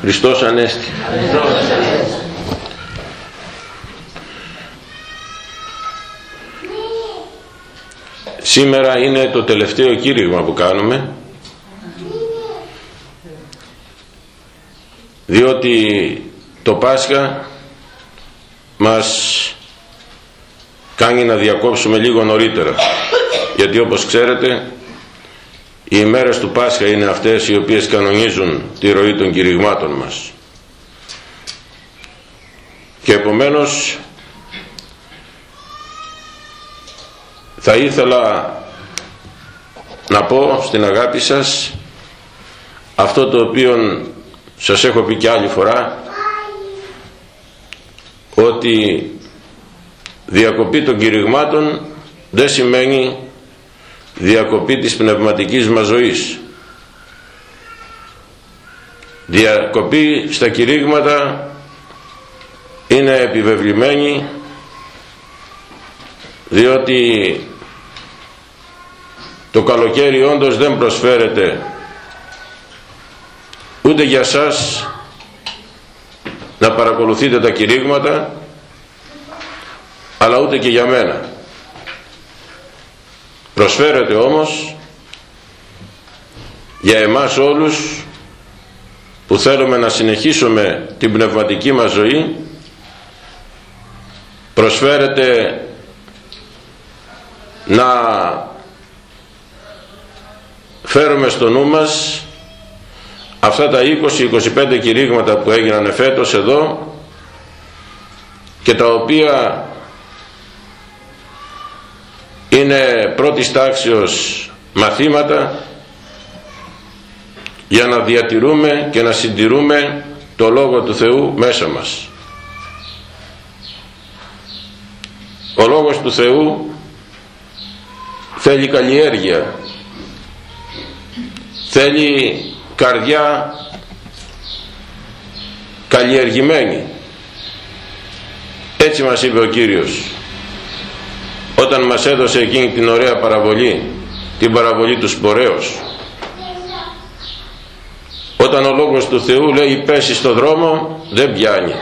Χριστός Ανέστη. Σήμερα είναι το τελευταίο κήρυγμα που κάνουμε διότι το Πάσχα μας κάνει να διακόψουμε λίγο νωρίτερα γιατί όπως ξέρετε οι ημέρες του Πάσχα είναι αυτές οι οποίες κανονίζουν τη ροή των κηρυγμάτων μας. Και επομένως θα ήθελα να πω στην αγάπη σας αυτό το οποίο σας έχω πει και άλλη φορά ότι διακοπή των κηρυγμάτων δεν σημαίνει διακοπή της πνευματικής μας ζωής. Διακοπή στα κηρύγματα είναι επιβεβλημένη διότι το καλοκαίρι όντως δεν προσφέρεται ούτε για σας να παρακολουθείτε τα κηρύγματα αλλά ούτε και για μένα προσφέρεται όμως για εμάς όλους που θέλουμε να συνεχίσουμε την πνευματική μας ζωή προσφέρεται να φέρουμε στο νου μας αυτά τα 20-25 κηρύγματα που έγιναν εφέτος εδώ και τα οποία είναι πρώτης τάξεως μαθήματα για να διατηρούμε και να συντηρούμε το Λόγο του Θεού μέσα μας. Ο Λόγος του Θεού θέλει καλλιέργεια, θέλει καρδιά καλλιεργημένη. Έτσι μας είπε ο Κύριος όταν μας έδωσε εκείνη την ωραία παραβολή την παραβολή του σπορέως όταν ο Λόγος του Θεού λέει πέσει στο δρόμο δεν πιάνει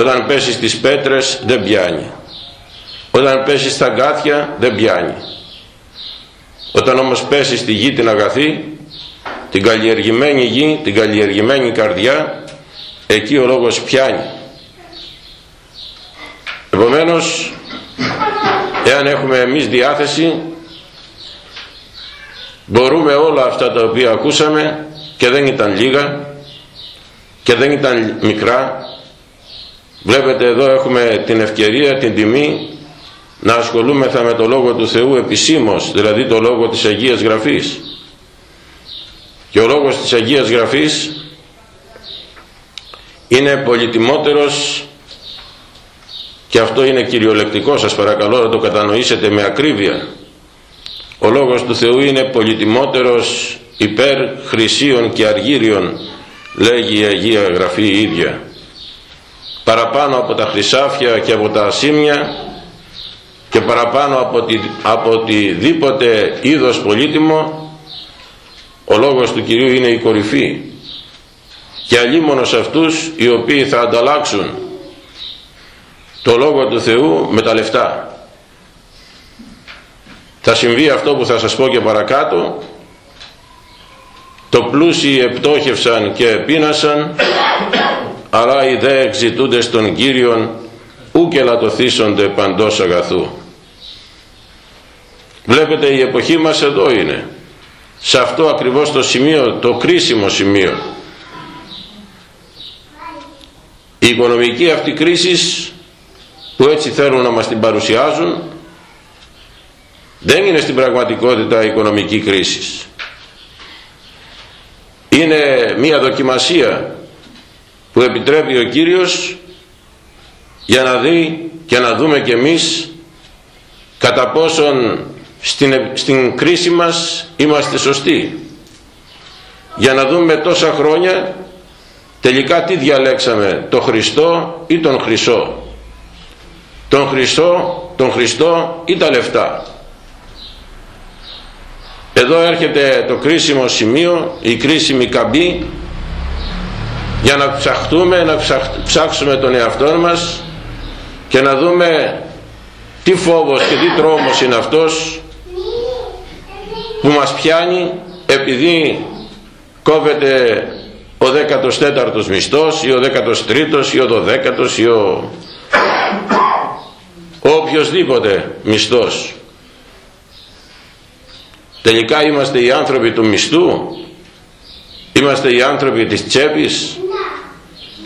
όταν πέσει στις πέτρες δεν πιάνει. Όταν πέσει στα γκάθια δεν πιάνει. Όταν όμως πέσει στη γη την αγαθή την καλλιεργημένη γη την καλλιεργημένη καρδιά εκεί ο Λόγος πιάνει. Επομένως εάν έχουμε εμείς διάθεση μπορούμε όλα αυτά τα οποία ακούσαμε και δεν ήταν λίγα και δεν ήταν μικρά. Βλέπετε εδώ έχουμε την ευκαιρία, την τιμή να ασχολούμεθα με το Λόγο του Θεού επισήμως δηλαδή το Λόγο της Αγίας Γραφής. Και ο Λόγος της Αγίας Γραφής είναι πολυτιμότερος και αυτό είναι κυριολεκτικό σας παρακαλώ να το κατανοήσετε με ακρίβεια. Ο Λόγος του Θεού είναι πολυτιμότερος υπέρ χρυσίων και αργύριων λέγει η Αγία Γραφή η ίδια. Παραπάνω από τα χρυσάφια και από τα ασήμια και παραπάνω από, τη, από οτιδήποτε είδος πολύτιμο ο λόγος του Κυρίου είναι η κορυφή. Και αλίμονος αυτούς οι οποίοι θα ανταλλάξουν το Λόγο του Θεού με τα λεφτά. Θα συμβεί αυτό που θα σας πω και παρακάτω. Το πλούσιοι επτόχευσαν και επίνασαν, αλλά οι δε εξητούντες των Κύριων ου και λατωθήσονται παντός αγαθού. Βλέπετε η εποχή μας εδώ είναι. Σε αυτό ακριβώς το σημείο, το κρίσιμο σημείο. Η οικονομική αυτή κρίση που έτσι θέλουν να μας την παρουσιάζουν δεν είναι στην πραγματικότητα οικονομική κρίση. Είναι μια δοκιμασία που επιτρέπει ο Κύριος για να δει και να δούμε και εμείς κατά πόσον στην, στην κρίση μας είμαστε σωστοί για να δούμε τόσα χρόνια τελικά τι διαλέξαμε το Χριστό ή τον Χρυσό τον Χριστό, τον Χριστό ή τα λεφτά. Εδώ έρχεται το κρίσιμο σημείο, η κρίσιμη καμπή για να ψαχτούμε, να ψάξουμε τον εαυτό μας και να δούμε τι φόβος και τι τρόμος είναι αυτός που μας πιάνει επειδή κόβεται ο 14ος μισθός ή ο 13ος ή ο 12ος ή ο οποιοδήποτε μισθός. Τελικά είμαστε οι άνθρωποι του μισθού; Είμαστε οι άνθρωποι της τσέπης;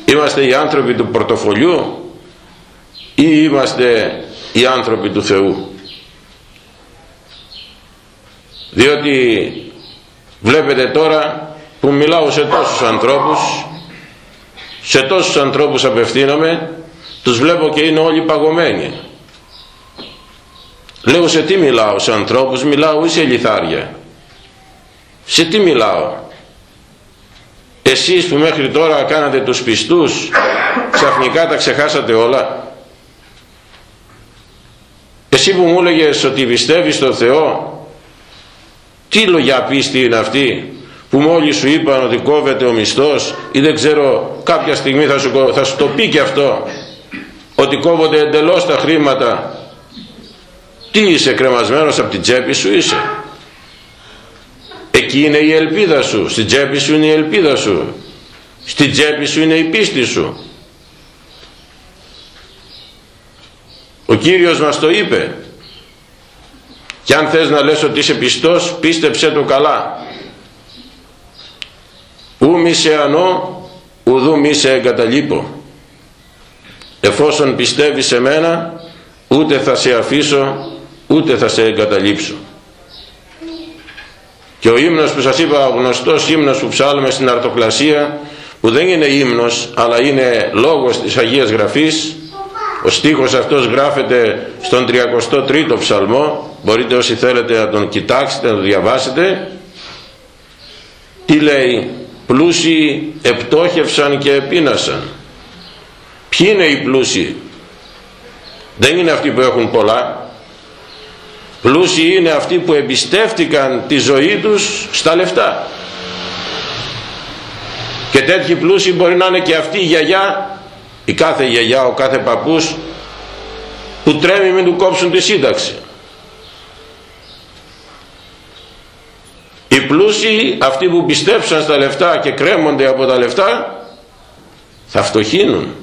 Είμαστε οι άνθρωποι του πορτοφολιού; Ή είμαστε οι άνθρωποι του Θεού; Διότι βλέπετε τώρα που μιλάω σε τόσους ανθρώπους σε τόσους ανθρώπους απευθύνομαι τους βλέπω και είναι όλοι παγωμένοι λέω σε τι μιλάω σε ανθρώπους μιλάω ή σε λιθάρια; Σε τι μιλάω; Εσείς που μέχρι τώρα κάνατε τους πιστούς ξαφνικά τα ξεχάσατε όλα; Εσύ που μου έλεγες ότι πιστεύεις στον Θεό τι λογιά πίστη είναι αυτή που μόλις σου είπαν ότι κόβεται ο μισθός ή δεν ξέρω κάποια στιγμή θα σου, θα σου το πει και αυτό ότι κόβονται εντελώς τα χρήματα τι είσαι κρεμασμένος από την τσέπη σου είσαι; Εκεί είναι η ελπίδα σου στην τσέπη σου είναι η ελπίδα σου. Στην τσέπη σου είναι η πίστη σου. Ο Κύριος μας το είπε. Και αν θες να λες ότι είσαι πιστός πίστεψέ το καλά. Ου μη σε ανώ ουδού μη σε εγκαταλείπω. Εφόσον πιστεύεις σε μένα ούτε θα σε αφήσω ούτε θα σε εγκαταλείψω. Και ο ύμνος που σας είπα ο γνωστός ύμνος που ψάλουμε στην αρτοκλασία που δεν είναι ύμνος αλλά είναι λόγος της Αγίας Γραφής ο στίχος αυτός γράφεται στον 33ο ψαλμό. Μπορείτε όσοι θέλετε να τον κοιτάξετε να τον διαβάσετε. Τι λέει πλούσιοι επτόχευσαν και επίνασαν ποιοι είναι οι πλούσιοι; Δεν είναι αυτοί που έχουν πολλά πλούσιοι είναι αυτοί που εμπιστεύτηκαν τη ζωή τους στα λεφτά. Και τέτοιοι πλούσιοι μπορεί να είναι και αυτή η γιαγιά η κάθε γιαγιά, ο κάθε παππούς που τρέμει μην του κόψουν τη σύνταξη. Οι πλούσιοι αυτοί που πιστέψαν στα λεφτά και κρέμονται από τα λεφτά θα φτωχύνουν.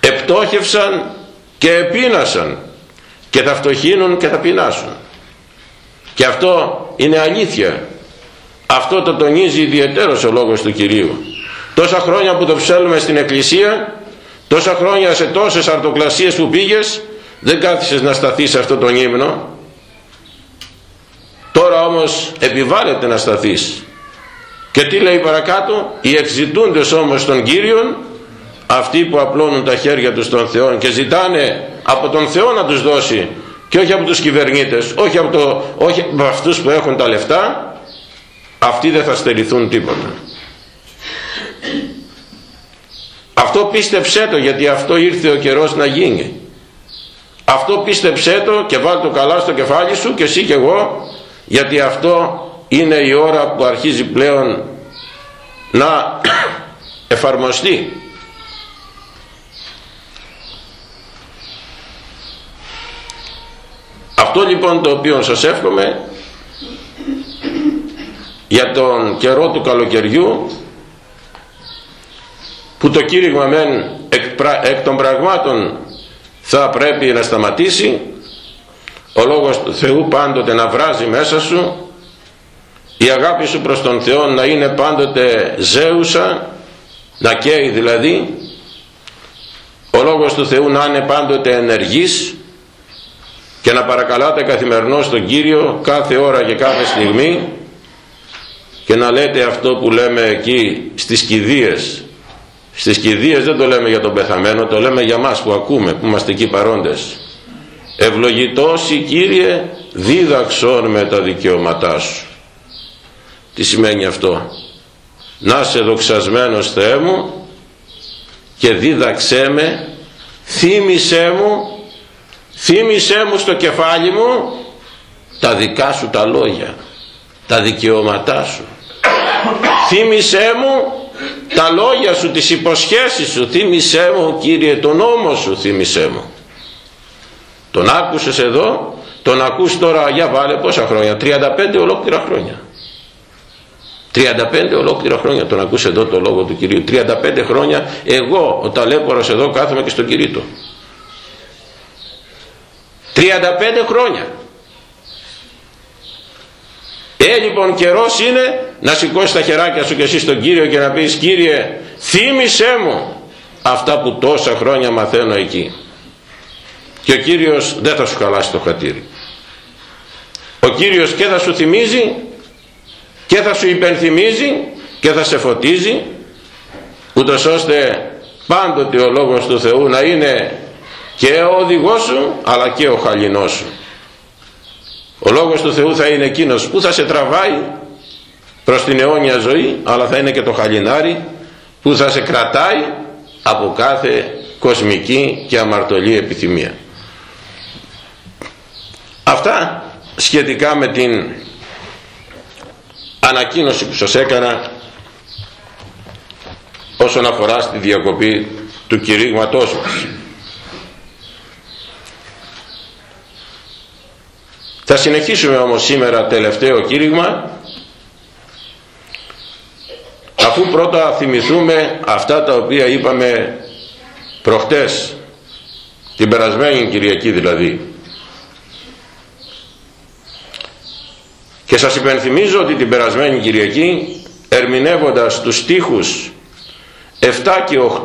Επτόχευσαν και επίνασαν και θα φτωχύνουν και θα πεινάσουν. Και αυτό είναι αλήθεια. Αυτό το τονίζει ιδιαίτερος ο λόγος του Κυρίου. Τόσα χρόνια που το ψέλουμε στην εκκλησία τόσα χρόνια σε τόσες αρτοκλασίες που πήγες δεν κάθισες να σταθείς σε αυτό τον ύμνο. Τώρα όμως επιβάλλεται να σταθείς. Και τι λέει παρακάτω; Οι εξητούντες όμως των Κύριων αυτοί που απλώνουν τα χέρια τους στον Θεό και ζητάνε από τον Θεό να τους δώσει και όχι από τους κυβερνήτες όχι από, το, όχι από αυτούς που έχουν τα λεφτά αυτοί δεν θα στερηθούν τίποτα. Αυτό πίστεψέ το γιατί αυτό ήρθε ο καιρός να γίνει. Αυτό πίστεψέ το και βάλ το καλά στο κεφάλι σου και εσύ και εγώ γιατί αυτό είναι η ώρα που αρχίζει πλέον να εφαρμοστεί αυτό λοιπόν το οποίο σας εύχομαι για τον καιρό του καλοκαιριού που το κήρυγμα μεν εκ, των πραγμάτων θα πρέπει να σταματήσει ο Λόγος του Θεού πάντοτε να βράζει μέσα σου η αγάπη σου προς τον Θεό να είναι πάντοτε ζέουσα να καίει δηλαδή ο Λόγος του Θεού να είναι πάντοτε ενεργής και να παρακαλάτε καθημερινώς τον Κύριο κάθε ώρα και κάθε στιγμή και να λέτε αυτό που λέμε εκεί στις κηδείες. Στις κηδείες δεν το λέμε για τον πεθαμένο το λέμε για μας που ακούμε που είμαστε εκεί παρόντες. Ευλογητός η Κύριε δίδαξον με τα δικαιώματά σου. Τι σημαίνει αυτό; Να σε δοξασμένος Θεέ μου και δίδαξέ με θύμισέ μου θύμισέ μου στο κεφάλι μου τα δικά σου τα λόγια τα δικαιώματά σου. Θύμισέ μου τα λόγια σου, τις υποσχέσεις σου. Θύμισέ μου Κύριε τον νόμο σου θύμισέ μου. Τον άκουσες εδώ τον ακούς τώρα για βάλε πόσα χρόνια 35 ολόκληρα χρόνια. 35 ολόκληρα χρόνια τον ακούς εδώ το λόγο του Κυρίου. 35 χρόνια εγώ ο ταλέπορος εδώ κάθομαι και στον Κυρίτο 35 χρόνια. Ε λοιπόν καιρός είναι να σηκώσει τα χεράκια σου και εσύ στον Κύριο και να πεις Κύριε θύμισέ μου αυτά που τόσα χρόνια μαθαίνω εκεί και ο Κύριος δεν θα σου χαλάσει το χατήρι. Ο Κύριος και θα σου θυμίζει και θα σου υπενθυμίζει και θα σε φωτίζει ούτως ώστε πάντοτε ο Λόγος του Θεού να είναι και ο οδηγός σου αλλά και ο χαλινός σου. Ο Λόγος του Θεού θα είναι εκείνος που θα σε τραβάει προς την αιώνια ζωή αλλά θα είναι και το χαλινάρι που θα σε κρατάει από κάθε κοσμική και αμαρτωλή επιθυμία. Αυτά σχετικά με την ανακοίνωση που σας έκανα όσον αφορά στη διακοπή του κηρύγματός μας θα συνεχίσουμε όμως σήμερα τελευταίο κήρυγμα. Αφού πρώτα θυμηθούμε αυτά τα οποία είπαμε προχτές την περασμένη Κυριακή δηλαδή. Και σας υπενθυμίζω ότι την περασμένη Κυριακή ερμηνεύοντας τους στίχους 7 και 8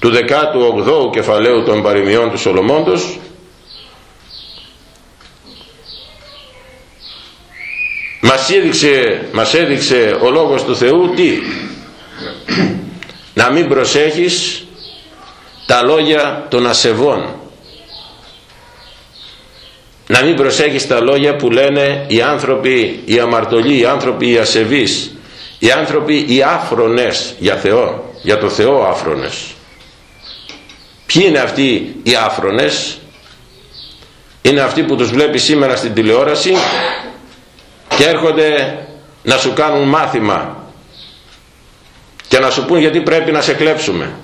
του 18ου κεφαλαίου των παροιμιών του Σολομώντος μας έδειξε, μας έδειξε ο Λόγος του Θεού τι; Να μην προσέχεις τα λόγια των ασεβών. Να μην προσέχεις τα λόγια που λένε οι άνθρωποι οι αμαρτωλοί, οι άνθρωποι οι ασεβείς οι άνθρωποι οι άφρονες για Θεό για το Θεό άφρονες. Ποιοι είναι αυτοί οι άφρονες; Είναι αυτοί που τους βλέπεις σήμερα στην τηλεόραση; Και έρχονται να σου κάνουν μάθημα και να σου πούν γιατί πρέπει να σε κλέψουμε.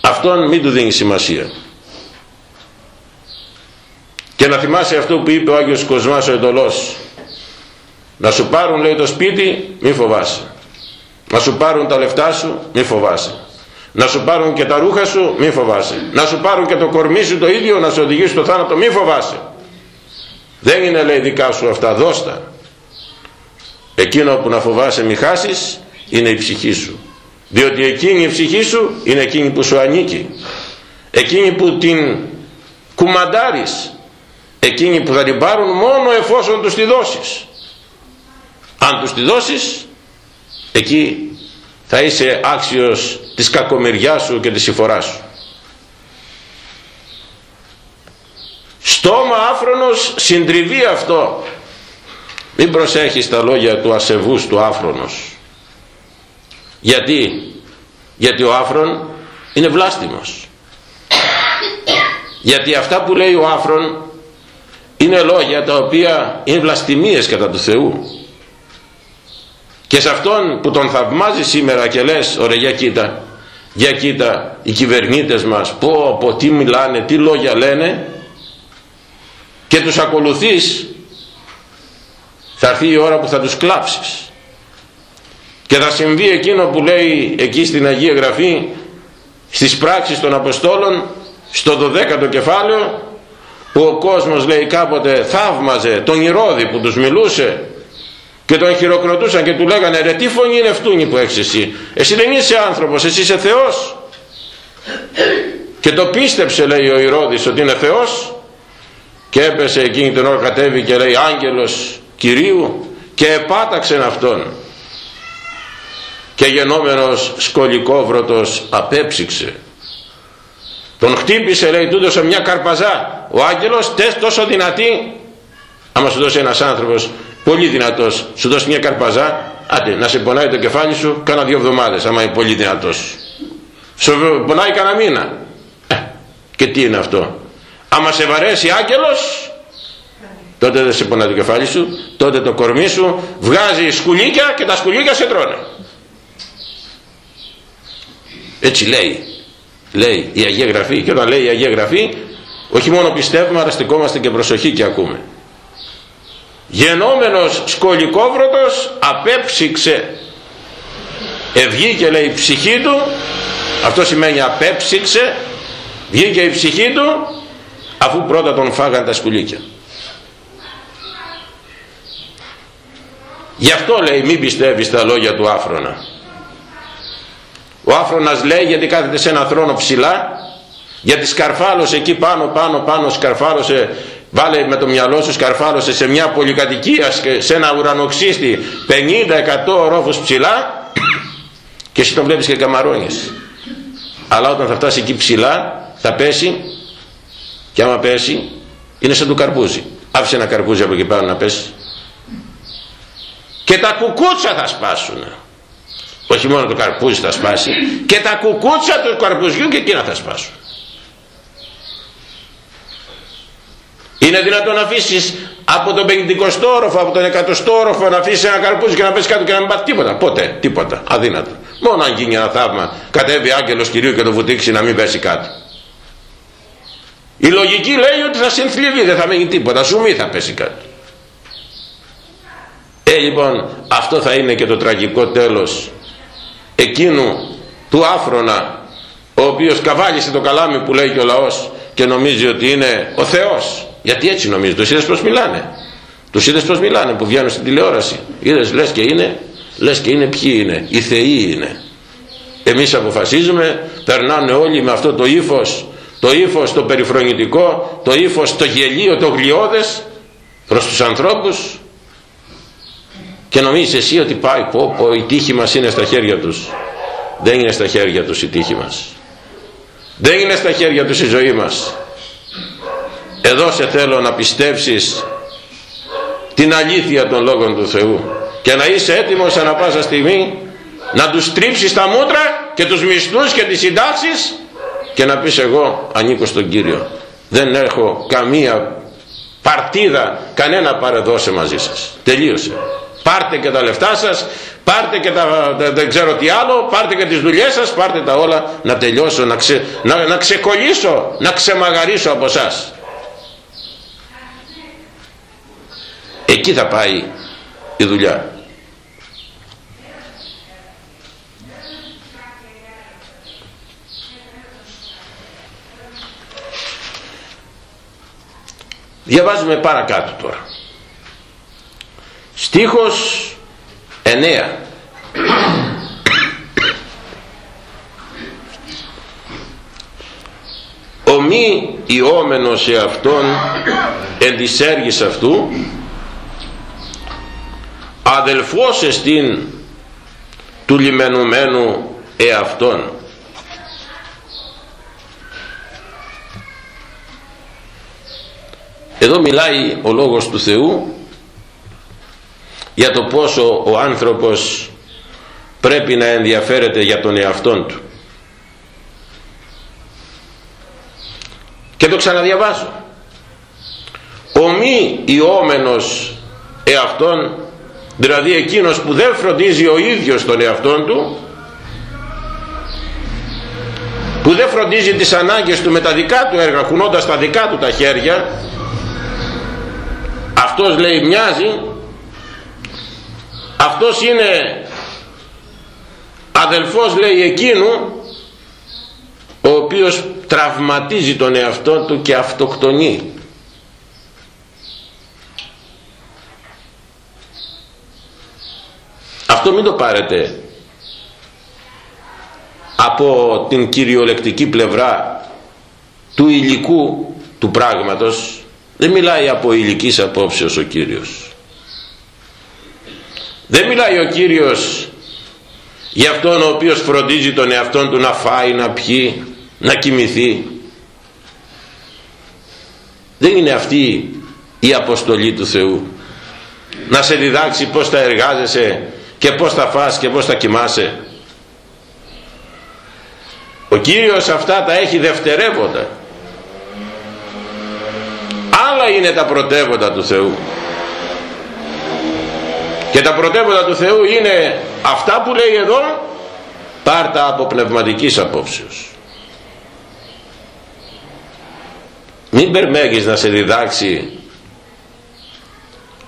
Αυτόν μην του δίνεις σημασία. Και να θυμάσαι αυτό που είπε ο Άγιος Κοσμάς ο Εντολός. Να σου πάρουν λέει το σπίτι μη φοβάσαι. Να σου πάρουν τα λεφτά σου μη φοβάσαι. Να σου πάρουν και τα ρούχα σου μη φοβάσαι. Να σου πάρουν και το κορμί σου το ίδιο να σε οδηγήσει στο θάνατο μη φοβάσαι δεν είναι λέει δικά σου αυτά δώστα. Εκείνο που να φοβάσαι μη χάσεις είναι η ψυχή σου. Διότι εκείνη η ψυχή σου είναι εκείνη που σου ανήκει. Εκείνη που την κουμαντάρεις εκείνοι που θα την πάρουν μόνο εφόσον τους τη δώσεις. Αν τους τη δώσεις εκεί θα είσαι άξιος της κακομεριάς σου και της συμφοράς σου στόμα άφρονος συντριβεί αυτό. Μην προσέχεις τα λόγια του ασεβούς του άφρονος. Γιατί; Γιατί ο άφρον είναι βλάστημος. Γιατί αυτά που λέει ο άφρον είναι λόγια τα οποία είναι βλαστημίες κατά του Θεού. Και σε αυτόν που τον θαυμάζει σήμερα και λες ωραία για κοίτα για κοίτα οι κυβερνήτες μας πω πω τι μιλάνε τι λόγια λένε και τους ακολουθείς. Θα έρθει η ώρα που θα τους κλάψεις. Και θα συμβεί εκείνο που λέει εκεί στην Αγία Γραφή στις πράξεις των Αποστόλων στο 12ο κεφάλαιο που ο κόσμος λέει κάποτε θαύμαζε τον Ηρώδη που τους μιλούσε και τον χειροκροτούσαν και του λέγανε ρε τι φωνή είναι αυτούνη που έχεις εσύ; Εσύ δεν είσαι άνθρωπος εσύ είσαι Θεός και το πίστεψε λέει ο Ηρώδης ότι είναι Θεός και έπεσε εκείνη την ώρα κατέβη και λέει άγγελος Κυρίου και επάταξεν αυτόν και γενόμενος σκολικόβρωτος απέψυξε. Τον χτύπησε λέει του έδωσε μια καρπαζά. Ο άγγελος τες τόσο δυνατή άμα σου δώσει ένας άνθρωπος πολύ δυνατός σου δώσει μια καρπαζά άντε να σε πονάει το κεφάλι σου κάνα δύο εβδομάδες άμα είναι πολύ δυνατός. Σου πονάει κανένα μήνα. Ε, και τι είναι αυτό άμα σε βαρέσει άγγελος τότε δεν σε πονά το κεφάλι σου τότε το κορμί σου βγάζει σκουλίκια και τα σκουλίκια σε τρώνε. Έτσι λέει λέει η Αγία Γραφή. Και όταν λέει η Αγία Γραφή όχι μόνο πιστεύουμε αλλά στεκόμαστε και προσοχή και ακούμε. Γενόμενος σκολικόβρωτος απέψυξε. Ευγήκε λέει η ψυχή του αυτό σημαίνει απέψυξε. Βγήκε η ψυχή του αφού πρώτα τον φάγαν τα σκουλίκια γι' αυτό λέει μην πιστεύεις τα λόγια του άφρονα ο άφρονας λέει γιατί κάθεται σε ένα θρόνο ψηλά γιατί σκαρφάλωσε εκεί πάνω πάνω πάνω σκαρφάλωσε βάλε με το μυαλό σου σκαρφάλωσε σε μια πολυκατοικία σε ένα ουρανοξύστη 50-100 ορόφους ψηλά και εσύ τον βλέπεις και καμαρώνεις. Αλλά όταν θα φτάσει εκεί ψηλά θα πέσει και άμα πέσει είναι σαν το καρπούζι άφησε ένα καρπούζι από εκεί πάνω να πέσει και τα κουκούτσα θα σπάσουν όχι μόνο το καρπούζι θα σπάσει και τα κουκούτσα του καρπουζιού και εκείνα θα σπάσουν είναι δυνατόν να αφήσεις από τον 50ο όροφο, από τον 100ο όροφο να αφήσεις ένα καρπούζι και να πέσει κάτω και να μην πάθει τίποτα. Ποτέ, τίποτα. Αδύνατο. Μόνο αν γίνει ένα θαύμα, κατέβει άγγελος Κυρίου και το βουτήξει να μην πέσει κάτω. Η λογική λέει ότι θα συνθλιβεί, δεν θα μείνει τίποτα, σου μη θα πέσει κάτω. Ε, λοιπόν, αυτό θα είναι και το τραγικό τέλος εκείνου του άφρονα, ο οποίος καβάλισε το καλάμι που λέει και ο λαός και νομίζει ότι είναι ο Θεός. Γιατί έτσι νομίζει, τους είδες πως μιλάνε. Τους είδες πως μιλάνε που βγαίνουν στην τηλεόραση. Είδες λες και είναι λες και είναι ποιοι είναι οι θεοί είναι εμείς αποφασίζουμε περνάνε όλοι με αυτό το ύφος το ύφος το περιφρονητικό το ύφος το γελίο το γλιώδες προς τους ανθρώπους. Και νομίζεις εσύ ότι πάει πω, πω η τύχη μας είναι στα χέρια τους. Δεν είναι στα χέρια τους η τύχη μας. Δεν είναι στα χέρια τους η ζωή μας. Εδώ σε θέλω να πιστέψεις την αλήθεια των λόγων του Θεού και να είσαι έτοιμος ανά πάσα στιγμή να τους τρίψεις τα μούτρα και τους μισθούς και τις συντάξεις και να πεις εγώ ανήκω στον Κύριο. Δεν έχω καμία παρτίδα κανένα παρεδώσε μαζί σας. Τελείωσε. Πάρτε και τα λεφτά σας πάρτε και τα δεν ξέρω τι άλλο πάρτε και τις δουλειές σας πάρτε τα όλα να τελειώσω να, ξε, να, να ξεκολλήσω να ξεμαγαρίσω από σας. Εκεί θα πάει η δουλειά Διαβάζουμε παρακάτω τώρα. Στίχος 9. Ο μη ιόμενος σε αυτόν εν της αυτού αδελφός εστίν του λιμενουμένου εαυτόν Εδώ μιλάει ο Λόγος του Θεού για το πόσο ο άνθρωπος πρέπει να ενδιαφέρεται για τον εαυτόν του. Και το ξαναδιαβάζω. Ο μη ιόμενος εαυτόν, δηλαδή εκείνος που δεν φροντίζει ο ίδιος τον εαυτόν του, που δεν φροντίζει τις ανάγκες του με τα δικά του έργα, κουνώντας τα δικά του τα χέρια, αυτός λέει μοιάζει. Αυτός είναι αδελφός λέει εκείνου ο οποίος τραυματίζει τον εαυτό του και αυτοκτονεί. Αυτό μην το πάρετε από την κυριολεκτική πλευρά του υλικού του πράγματος δεν μιλάει από ηλικής απόψεως ο Κύριος. Δεν μιλάει ο Κύριος για αυτόν ο οποίος φροντίζει τον εαυτόν του να φάει, να πιει, να κοιμηθεί. Δεν είναι αυτή η αποστολή του Θεού. Να σε διδάξει πώς θα εργάζεσαι και πώς θα φας και πώς θα κοιμάσαι. Ο Κύριος αυτά τα έχει δευτερεύοντα Ποια είναι τα πρωτεύοντα του Θεού. Και τα πρωτεύοντα του Θεού είναι αυτά που λέει εδώ πάρτα από πνευματικής απόψεως. Μην περμέγεις να σε διδάξει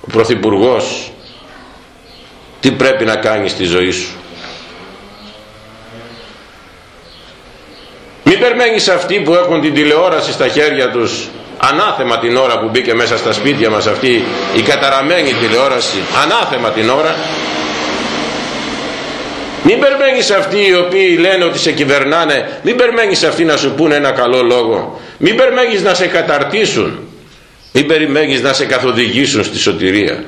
ο Πρωθυπουργός τι πρέπει να κάνεις στη ζωή σου. Μην περιμένεις αυτοί που έχουν την τηλεόραση στα χέρια τους ανάθεμα την ώρα που μπήκε μέσα στα σπίτια μας αυτή η καταραμένη τηλεόραση. Ανάθεμα την ώρα. Μην περιμένεις αυτοί οι οποίοι λένε ότι σε κυβερνάνε μην περιμένεις αυτοί να σου πούνε ένα καλό λόγο. Μην περιμένεις να σε καταρτήσουν. Μην περιμένεις να σε καθοδηγήσουν στη σωτηρία.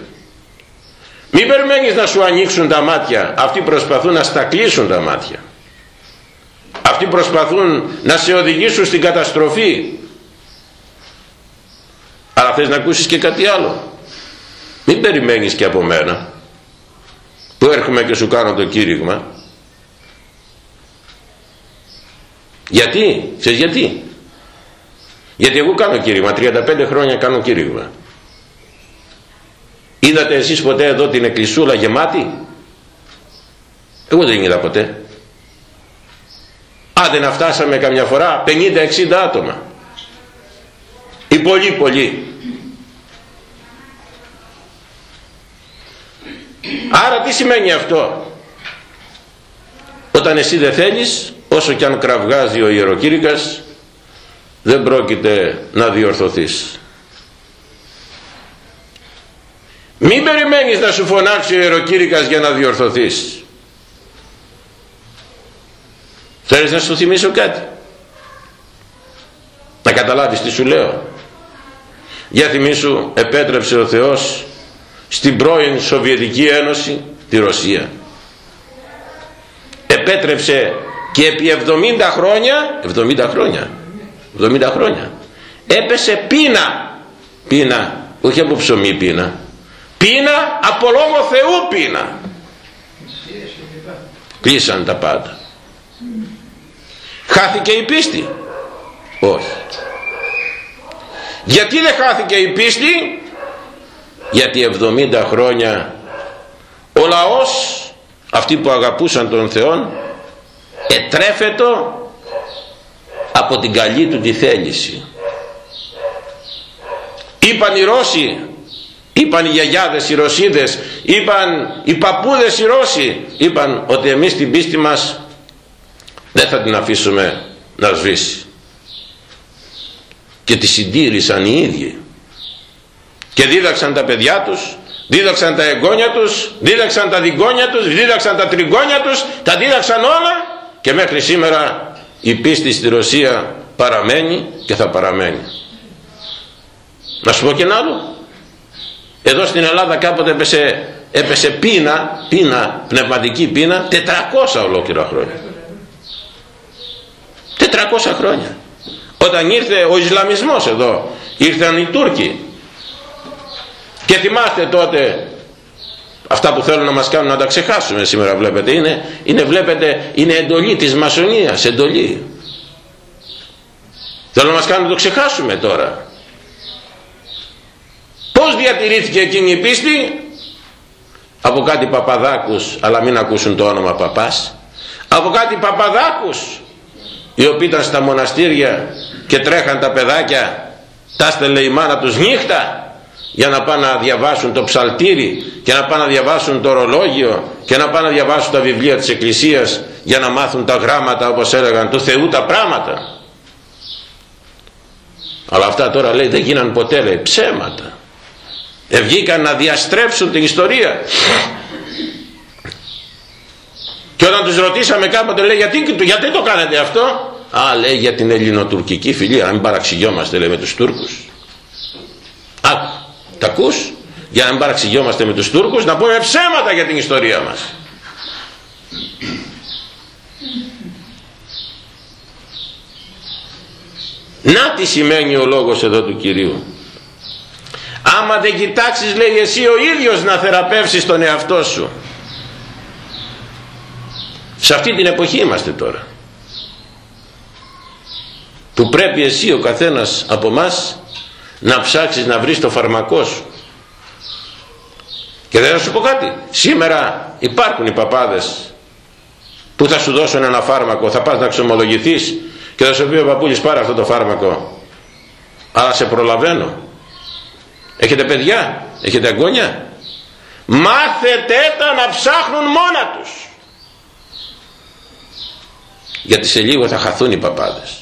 Μην περιμένεις να σου ανοίξουν τα μάτια. Αυτοί προσπαθούν να στα κλείσουν τα μάτια. Αυτοί προσπαθούν να σε οδηγήσουν στην καταστροφή. αλλά θες να ακούσεις και κάτι άλλο. Μην περιμένεις και από μένα που έρχομαι και σου κάνω το κήρυγμα. Γιατί, ξέρεις γιατί; Γιατί εγώ κάνω κήρυγμα 35 χρόνια κάνω κήρυγμα. Είδατε εσείς ποτέ εδώ την εκκλησούλα γεμάτη; Εγώ δεν είδα ποτέ. Άντε να φτάσαμε καμιά φορά 50-60 άτομα. Ή πολύ πολύ άρα τι σημαίνει αυτό; Όταν εσύ δεν θέλεις όσο και αν κραυγάζει ο ιεροκήρυκας δεν πρόκειται να διορθωθείς. Μην περιμένεις να σου φωνάξει ο ιεροκήρυκας για να διορθωθείς. Θέλεις να σου θυμίσω κάτι; Να καταλάβεις τι σου λέω. Για θυμίσου επέτρεψε ο Θεός στην πρώην Σοβιετική Ένωση τη Ρωσία. Επέτρεψε και επί 70 χρόνια 70 χρόνια 70 χρόνια έπεσε πείνα πείνα όχι από ψωμί πείνα πείνα από λόγο Θεού πείνα. Κλείσαν τα πάντα. Χάθηκε η πίστη; Όχι. Γιατί δεν χάθηκε η πίστη; Γιατί 70 χρόνια ο λαός αυτοί που αγαπούσαν τον Θεό ετρέφετο από την καλή του τη θέληση. Είπαν οι Ρώσοι είπαν οι γιαγιάδες οι Ρωσίδες είπαν οι παππούδες οι Ρώσοι είπαν ότι εμείς την πίστη μας δεν θα την αφήσουμε να σβήσει. Και τη συντήρησαν οι ίδιοι και δίδαξαν τα παιδιά τους δίδαξαν τα εγγόνια τους δίδαξαν τα διγκόνια τους δίδαξαν τα τριγκόνια τους τα δίδαξαν όλα και μέχρι σήμερα η πίστη στη Ρωσία παραμένει και θα παραμένει. Να σου πω και ένα άλλο. Εδώ στην Ελλάδα κάποτε έπεσε, έπεσε πείνα, πείνα, πνευματική πείνα 400 ολόκληρα χρόνια. 400 χρόνια. Όταν ήρθε ο Ισλαμισμός εδώ ήρθαν οι Τούρκοι και θυμάστε τότε αυτά που θέλουν να μας κάνουν να τα ξεχάσουμε σήμερα βλέπετε. Είναι, είναι βλέπετε είναι εντολή της μασονίας εντολή. Θέλουν να μας κάνουν να το ξεχάσουμε τώρα. Πως διατηρήθηκε εκείνη η πίστη; Από κάτι παπαδάκους αλλά μην ακούσουν το όνομα παπάς. Από κάτι παπαδάκους οι οποίοι ήταν στα μοναστήρια και τρέχαν τα παιδάκια τα στελε η μάνα τους νύχτα για να πάνε να διαβάσουν το ψαλτήρι και να πάνε να διαβάσουν το ρολόγιο και να πάνε να διαβάσουν τα βιβλία της Εκκλησίας για να μάθουν τα γράμματα όπως έλεγαν του Θεού τα πράγματα. Αλλά αυτά τώρα λέει δεν γίναν ποτέ λέει ψέματα. Ευγήκαν να διαστρέψουν την ιστορία. Και όταν τους ρωτήσαμε κάποτε λέει γιατί, γιατί το κάνετε αυτό; Α λέει για την ελληνοτουρκική φιλία να μην παραξηγιόμαστε λέει με τους Τούρκους. Άκου τα ακούς; Για να μην παραξηγιόμαστε με τους Τούρκους να πούμε ψέματα για την ιστορία μας. Να τι σημαίνει ο λόγος εδώ του Κυρίου. Άμα δεν κοιτάξεις λέει εσύ ο ίδιος να θεραπεύσεις τον εαυτό σου. Σε αυτή την εποχή είμαστε τώρα. Που πρέπει εσύ ο καθένας από μας να ψάξεις να βρεις το φαρμακό σου. Και δεν θα σου πω κάτι. Σήμερα υπάρχουν οι παπάδες που θα σου δώσουν ένα φάρμακο. Θα πας να ξομολογηθείς και θα σου πει ο παππούλης πάρε αυτό το φάρμακο αλλά σε προλαβαίνω. Έχετε παιδιά; Έχετε αγγόνια μάθετε τα να ψάχνουν μόνα τους. Γιατί σε λίγο θα χαθούν οι παπάδες.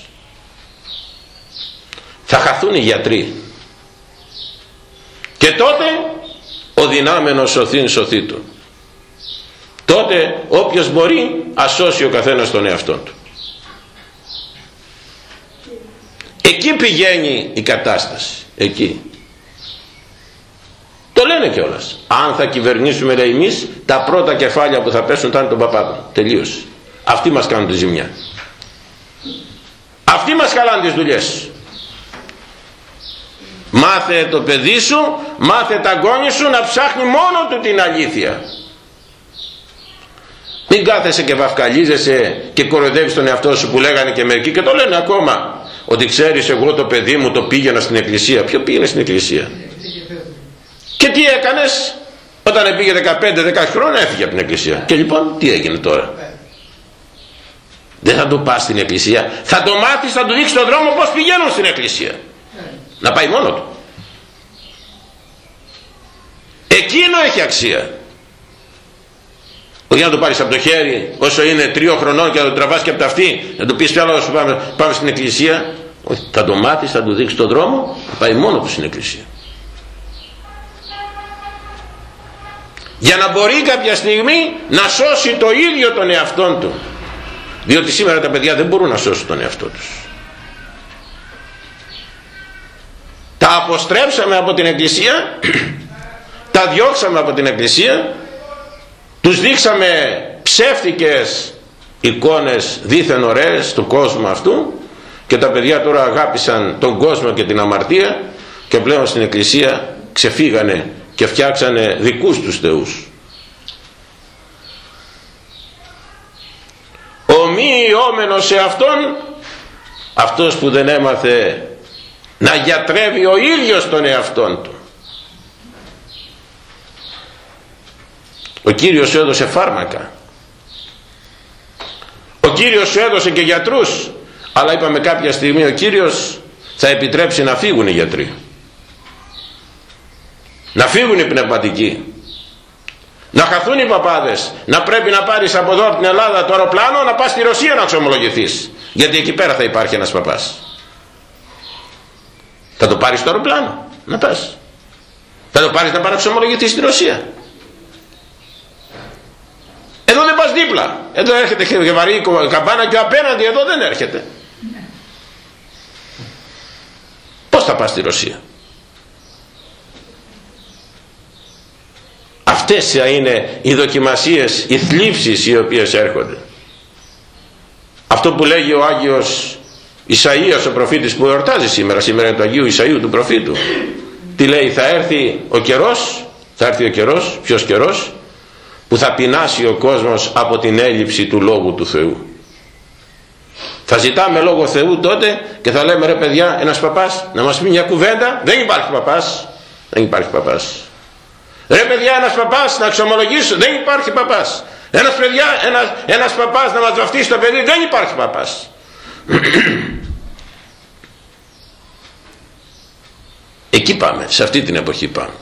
Θα χαθούν οι γιατροί και τότε ο δυνάμενος σωθήν σωθεί του τότε όποιος μπορεί ασώσει ο καθένας τον εαυτό του εκεί πηγαίνει η κατάσταση εκεί το λένε κιόλας. Αν θα κυβερνήσουμε λέει εμείς, τα πρώτα κεφάλια που θα πέσουν θα είναι των παπάδων. Τελείωσε. Αυτοί μας κάνουν τη ζημιά. Αυτοί μας χαλάνε τις δουλειές. Μάθε το παιδί σου, μάθε τα γόνια σου να ψάχνει μόνο του την αλήθεια. Μην κάθεσαι και βαφκαλίζεσαι και κοροϊδεύεις τον εαυτό σου που λέγανε και μερικοί και το λένε ακόμα. Ότι ξέρεις εγώ το παιδί μου το πήγαινα στην εκκλησία. Ποιο πήγαινε στην εκκλησία; Και τι έκανες; Όταν πήγε 15-16 χρόνια έφυγε από την εκκλησία. Και λοιπόν τι έγινε τώρα; Δεν θα το πας στην εκκλησία. Θα το μάθεις, θα του δείξεις τον δρόμο πώς πηγαίνουν στην εκκλησία. Να πάει μόνο του. Εκείνο έχει αξία. Όχι να το πάρεις από το χέρι όσο είναι τρίο χρονών και να το τραβάς και από τα αυτή να του πεις κι άλλο σου πάμε, πάμε στην εκκλησία. Όχι, θα το μάθεις, θα του δείξεις τον δρόμο, θα πάει μόνο του στην εκκλησία. για να μπορεί κάποια στιγμή να σώσει το ίδιο τον εαυτό του διότι σήμερα τα παιδιά δεν μπορούν να σώσουν τον εαυτό τους τα αποστρέψαμε από την εκκλησία τα διώξαμε από την εκκλησία τους δείξαμε ψεύτικες εικόνες δίθεν ωραίες του κόσμου αυτού και τα παιδιά τώρα αγάπησαν τον κόσμο και την αμαρτία και πλέον στην εκκλησία ξεφύγανε και φτιάξανε δικούς τους θεούς. Ο μη ιόμενος σε αυτόν αυτός που δεν έμαθε να γιατρεύει ο ίδιος τον εαυτόν του. Ο Κύριος σου έδωσε φάρμακα. Ο Κύριος σου έδωσε και γιατρούς. Αλλά είπαμε κάποια στιγμή ο Κύριος θα επιτρέψει να φύγουν οι γιατροί. Να φύγουν οι πνευματικοί. Να χαθούν οι παπάδες. Να πρέπει να πάρεις από εδώ από την Ελλάδα το αεροπλάνο να πας στη Ρωσία να ξομολογηθείς γιατί εκεί πέρα θα υπάρχει ένας παπάς θα το πάρεις το αεροπλάνο. Να πας. Θα το πάρεις να πάρει ξομολογηθείς στη Ρωσία. Εδώ δεν πας δίπλα. Εδώ έρχεται και βαρύ καμπάνα και απέναντι εδώ δεν έρχεται. Πως θα πας στη Ρωσία; Αυτές είναι οι δοκιμασίες οι θλίψεις οι οποίες έρχονται. Αυτό που λέγει ο Άγιος Ισαΐας ο προφήτης που εορτάζει σήμερα σήμερα είναι το Αγίου Ισαΐου του προφήτου. Τι λέει θα έρθει ο καιρός θα έρθει ο καιρός ποιος καιρός που θα πεινάσει ο κόσμος από την έλλειψη του Λόγου του Θεού. Θα ζητάμε Λόγο Θεού τότε και θα λέμε ρε παιδιά ένας παπάς να μας πει μια κουβέντα. Δεν υπάρχει παπάς. Δεν υπάρχει παπάς. Ρε παιδιά ένας παπάς να ξομολογήσω δεν υπάρχει παπάς. Ένας παιδιά, ένας, ένας παπάς να μας βαφτίσει το παιδί. Δεν υπάρχει παπάς. Εκεί πάμε, σε αυτή την εποχή πάμε.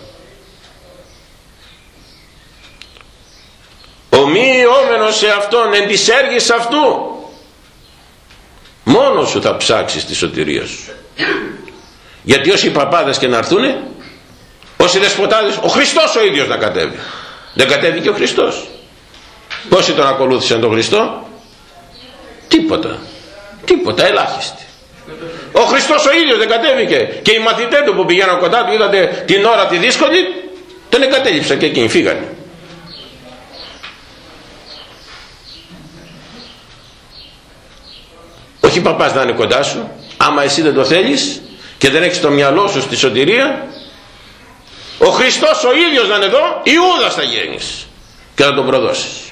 Ο μη ιόμενος σε αυτόν εν της έργης αυτού μόνος σου θα ψάξεις τη σωτηρία σου. Γιατί όσοι παπάδες και να έρθουνε όσοι δεσποτάδες ο Χριστός ο ίδιος να κατέβει δεν κατέβηκε ο Χριστός πόσοι τον ακολούθησαν τον Χριστό; Τίποτα τίποτα ελάχιστοι ο Χριστός ο ίδιος δεν κατέβηκε. Και οι μαθητές του που πηγαίναν κοντά του είδατε την ώρα τη δύσκολη τον εγκατέλειψαν και εκείνοι φύγανε. Όχι παπάς να είναι κοντά σου. Άμα εσύ δεν το θέλεις και δεν έχεις το μυαλό σου στη σωτηρία ο Χριστός ο ίδιος να είναι εδώ Ιούδας θα γίνεις και θα τον προδώσεις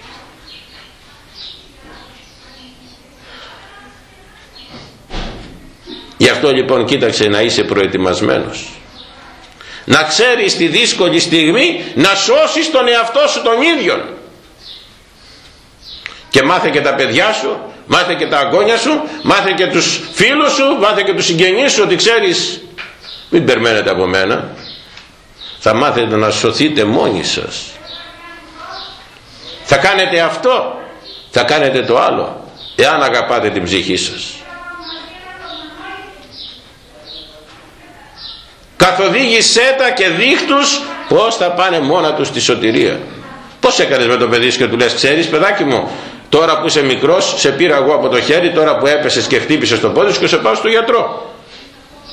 γι' αυτό λοιπόν κοίταξε να είσαι προετοιμασμένος. Να ξέρεις τη δύσκολη στιγμή να σώσεις τον εαυτό σου τον ίδιο και μάθε και τα παιδιά σου μάθε και τα αγώνια σου μάθε και τους φίλους σου μάθε και τους συγγενείς σου ότι ξέρεις μην περιμένετε από μένα. Θα μάθετε να σωθείτε μόνοι σας. Θα κάνετε αυτό θα κάνετε το άλλο εάν αγαπάτε την ψυχή σας καθοδήγησέ τα και δείχτους πως θα πάνε μόνα τους στη σωτηρία. Πως έκανες με το παιδί σου και του λες ξέρεις παιδάκι μου τώρα που είσαι μικρός σε πήρα εγώ από το χέρι τώρα που έπεσες και χτύπησες το πόδι σου και σε πάω στο γιατρό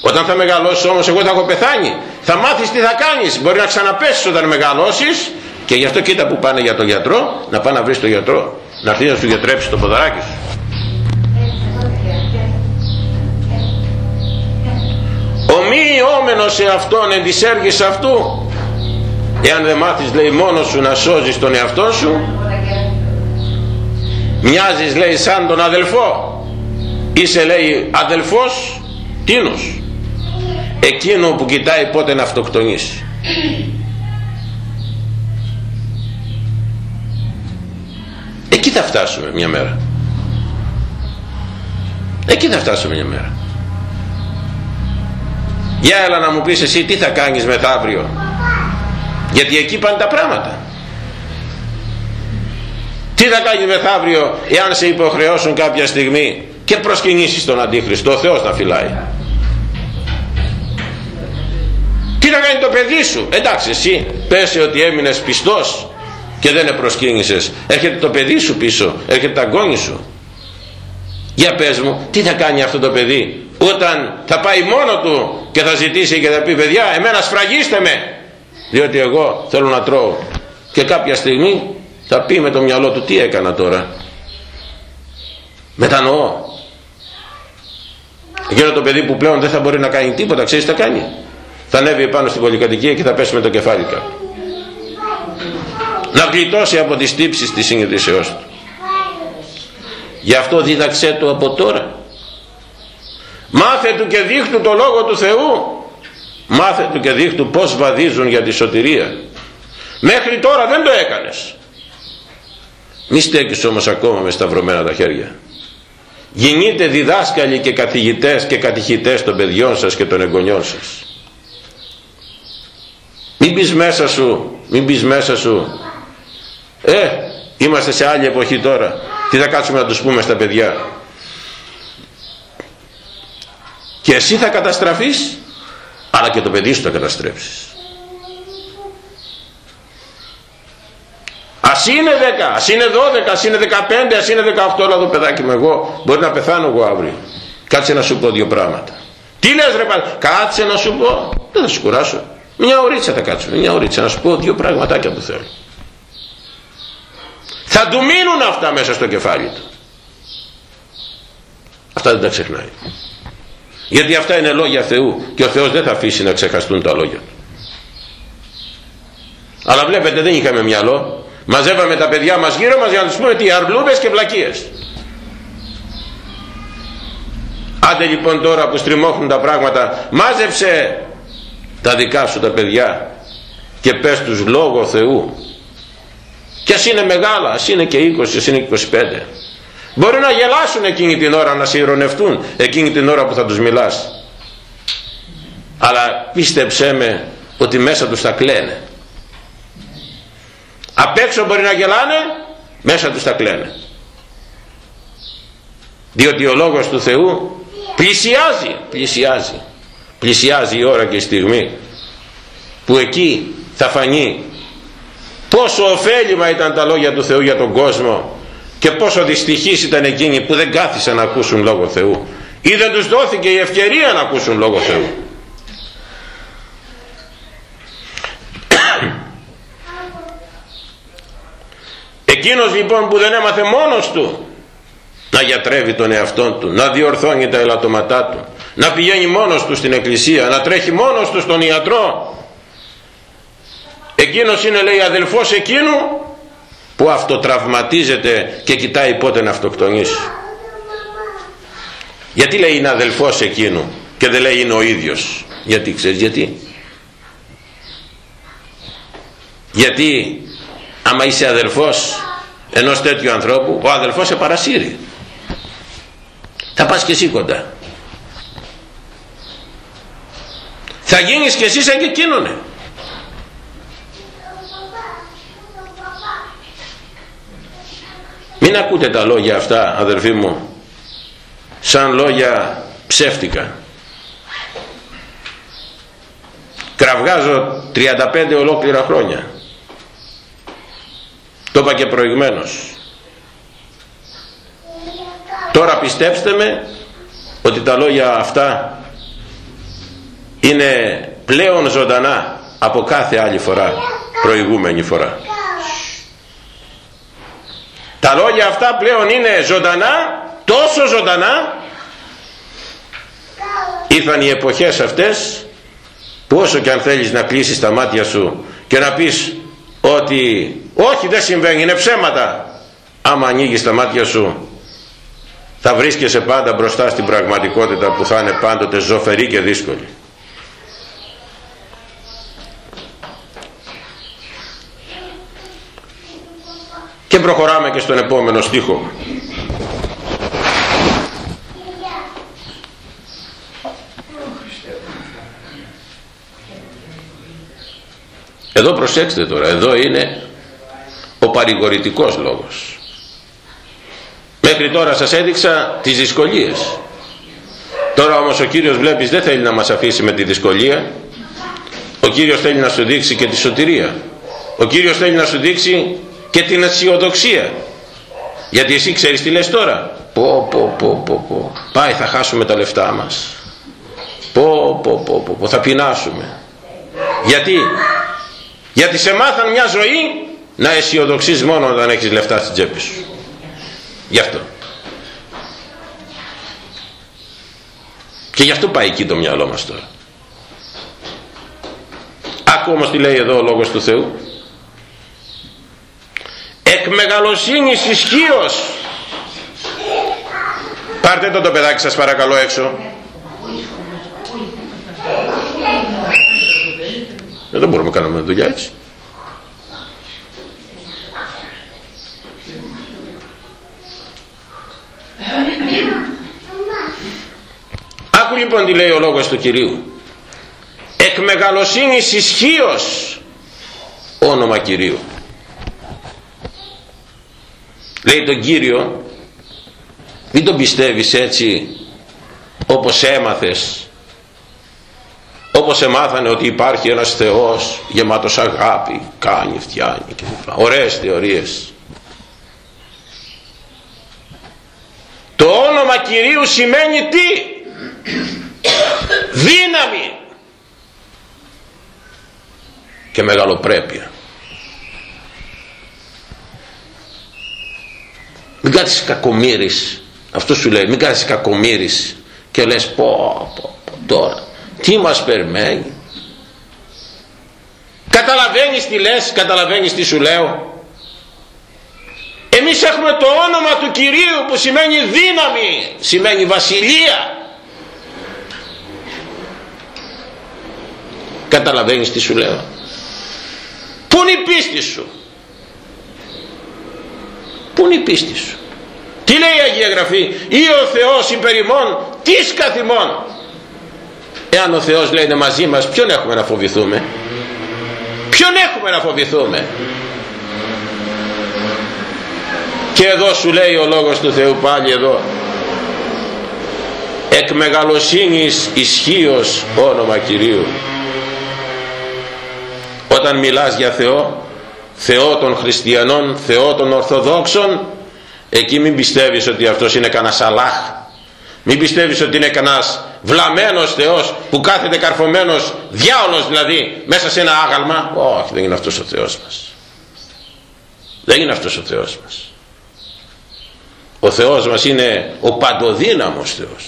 όταν θα μεγαλώσεις όμως εγώ θα έχω πεθάνει. Θα μάθεις τι θα κάνεις. Μπορεί να ξαναπέσεις όταν μεγαλώσεις και γι' αυτό κοίτα που πάνε για τον γιατρό να πάει να βρεις τον γιατρό να έρθει να σου γιατρέψει το ποδαράκι σου ο μη ιόμενος σε αυτόν εν της έργης αυτού. Εάν δεν μάθεις λέει μόνος σου να σώζεις τον εαυτό σου μοιάζεις λέει σαν τον αδελφό. Είσαι λέει αδελφός τίνος. Εκείνο που κοιτάει πότε να αυτοκτονήσει. Εκεί θα φτάσουμε μια μέρα. Εκεί θα φτάσουμε μια μέρα για έλα να μου πεις εσύ τι θα κάνεις μεθαύριο. Γιατί εκεί πάνε τα πράγματα. Τι θα κάνεις μεθαύριο εάν σε υποχρεώσουν κάποια στιγμή και προσκυνήσεις τον Αντίχριστο ο Θεός να φυλάει. Τι θα κάνει το παιδί σου. Εντάξει εσύ πέσε ότι έμεινες πιστός και δεν προσκύνησες έρχεται το παιδί σου πίσω έρχεται τα γκόνη σου. Για πες μου τι θα κάνει αυτό το παιδί όταν θα πάει μόνο του και θα ζητήσει και θα πει παιδιά εμένα σφραγίστε με διότι εγώ θέλω να τρώω. Και κάποια στιγμή θα πει με το μυαλό του τι έκανα τώρα μετανοώ. Εκείνο το παιδί που πλέον δεν θα μπορεί να κάνει τίποτα ξέρεις τι θα κάνει; Θα ανέβει επάνω στην πολυκατοικία και θα πέσει με το κεφάλι κάτω να γλιτώσει από τις τύψεις της συνειδησεώς του. Γι' αυτό δίδαξέ του από τώρα μάθε του και δείχτου το λόγο του Θεού. Μάθε του και δείχτου πως βαδίζουν για τη σωτηρία. Μέχρι τώρα δεν το έκανες. Μη στέκεις όμως ακόμα με σταυρωμένα τα χέρια. Γινείτε διδάσκαλοι και καθηγητές και κατηχητές των παιδιών σας και των εγγονιών σας. Μην πεις μέσα σου μην πεις μέσα σου. Ε είμαστε σε άλλη εποχή τώρα. Τι θα κάτσουμε να τους πούμε στα παιδιά; Και εσύ θα καταστραφείς αλλά και το παιδί σου θα καταστρέψεις. Ας είναι 10, ας είναι 12, ας είναι 15, ας είναι 18 αλλά το παιδάκι μου εγώ μπορεί να πεθάνω εγώ αύριο. Κάτσε να σου πω δύο πράγματα τι λες ρε πάλι, κάτσε να σου πω δεν θα σου κουράσω. Μια ωρίτσα θα κάτσουμε, μια ωρίτσα. Να σου πω δύο πραγματάκια που θέλω θα του μείνουν αυτά μέσα στο κεφάλι του. Αυτά δεν τα ξεχνάει γιατί αυτά είναι λόγια Θεού και ο Θεός δεν θα αφήσει να ξεχαστούν τα λόγια του. Αλλά βλέπετε δεν είχαμε μυαλό. Μαζεύαμε τα παιδιά μας γύρω μας για να τους πούμε τι αρλούδες και βλακίες. Άντε λοιπόν τώρα που στριμώχνουν τα πράγματα μάζεψε τα δικά σου τα παιδιά και πες τους λόγο Θεού και ας είναι μεγάλα ας είναι και 20 ας είναι και 25 μπορεί να γελάσουν εκείνη την ώρα να συρρονευτούν εκείνη την ώρα που θα τους μιλάς. Αλλά πίστεψέ με ότι μέσα τους θα κλαίνε. Απ' έξω μπορεί να γελάνε μέσα τους θα κλαίνε. Διότι ο λόγος του Θεού πλησιάζει πλησιάζει πλησιάζει η ώρα και η στιγμή που εκεί θα φανεί πόσο ωφέλιμα ήταν τα λόγια του Θεού για τον κόσμο και πόσο δυστυχής ήταν εκείνοι που δεν κάθισαν να ακούσουν Λόγο Θεού. Ή δεν τους δόθηκε η ευκαιρία να ακούσουν Λόγο Θεού. Εκείνος λοιπόν που δεν έμαθε μόνος του να γιατρεύει τον εαυτό του να διορθώνει τα ελαττωματά του να πηγαίνει μόνος του στην εκκλησία να τρέχει μόνος του στον ιατρό. Εκείνος είναι λέει αδελφός εκείνου που αυτοτραυματίζεται και κοιτάει πότε να αυτοκτονήσει. Γιατί λέει είναι αδελφός εκείνου και δεν λέει είναι ο ίδιος. Γιατί ξέρεις γιατί; Γιατί άμα είσαι αδελφός ενός τέτοιου ανθρώπου ο αδελφός σε παρασύρει. Θα πας και εσύ κοντά. Θα γίνεις και εσύ σαν και εκείνονε μην ακούτε τα λόγια αυτά αδελφοί μου. Σαν λόγια ψεύτικα. Κραυγάζω 35 ολόκληρα χρόνια. Το είπα και προηγμένως. Τώρα πιστέψτε με ότι τα λόγια αυτά είναι πλέον ζωντανά από κάθε άλλη φορά προηγούμενη φορά τα λόγια αυτά πλέον είναι ζωντανά τόσο ζωντανά ήρθαν οι εποχές αυτές που όσο και αν θέλεις να κλείσεις τα μάτια σου και να πεις ότι όχι δεν συμβαίνει είναι ψέματα άμα ανοίγεις τα μάτια σου θα βρίσκεσαι πάντα μπροστά στην πραγματικότητα που θα είναι πάντοτε ζωφερή και δύσκολη και προχωράμε και στον επόμενο στίχο. Εδώ προσέξτε τώρα εδώ είναι ο παρηγορητικός λόγος. Μέχρι τώρα σας έδειξα τις δυσκολίες. Τώρα όμως ο Κύριος βλέπεις δεν θέλει να μας αφήσει με τη δυσκολία. Ο Κύριος θέλει να σου δείξει και τη σωτηρία. Ο Κύριος θέλει να σου δείξει και την αισιοδοξία. Γιατί εσύ ξέρεις τι λες τώρα. Πω πω πω πω πω. Πάει θα χάσουμε τα λεφτά μας. Πω πω πω πω, πω θα πεινάσουμε. Γιατί; Γιατί σε μάθαν μια ζωή να αισιοδοξείς μόνο όταν έχεις λεφτά στην τσέπη σου. Γι' αυτό. Και γι' αυτό πάει εκεί το μυαλό μας τώρα. Άκου όμως τι λέει εδώ ο Λόγος του Θεού εκ μεγαλοσύνης ισχύος πάρτε το το παιδάκι σας παρακαλώ έξω ε, δεν μπορούμε να κάνουμε δουλειά έτσι Άκου λοιπόν τι λέει ο λόγος του Κυρίου. Εκ μεγαλοσύνης ισχύος όνομα Κυρίου. Λέει τον Κύριο μην τον πιστεύεις έτσι όπως έμαθες όπως εμάθανε ότι υπάρχει ένας Θεός γεμάτος αγάπη κάνει, φτιάνει κλπ. Ωραίες θεωρίες. Το όνομα Κυρίου σημαίνει τι; Δύναμη και μεγαλοπρέπεια μην κάθεσαι κακομύρης. Αυτό σου λέει μην κάθεσαι κακομύρης και λες πω, πω, πω τώρα τι μας περιμένει καταλαβαίνεις τι λες καταλαβαίνεις τι σου λέω. Εμείς έχουμε το όνομα του Κυρίου που σημαίνει δύναμη σημαίνει βασιλεία. Καταλαβαίνεις τι σου λέω. Πού είναι η πίστη σου; Πού είναι η πίστη σου; Τι λέει η Αγία Γραφή; Ή ο Θεός υπερημών τις καθημών; Εάν ο Θεός λέει είναι μαζί μας ποιον έχουμε να φοβηθούμε; Ποιον έχουμε να φοβηθούμε; Και εδώ σου λέει ο Λόγος του Θεού πάλι εδώ. Εκ μεγαλοσύνης ισχύος όνομα Κυρίου όταν μιλάς για Θεό Θεό των χριστιανών Θεό των Ορθοδόξων εκεί μην πιστεύεις ότι αυτός είναι κανένας αλάχ μην πιστεύεις ότι είναι κανένας βλαμένος Θεός που κάθεται καρφωμένος διάολος δηλαδή μέσα σε ένα άγαλμα. Όχι δεν είναι αυτός ο Θεός μας. Δεν είναι αυτός ο Θεός μας. Ο Θεός μας είναι ο παντοδύναμος Θεός.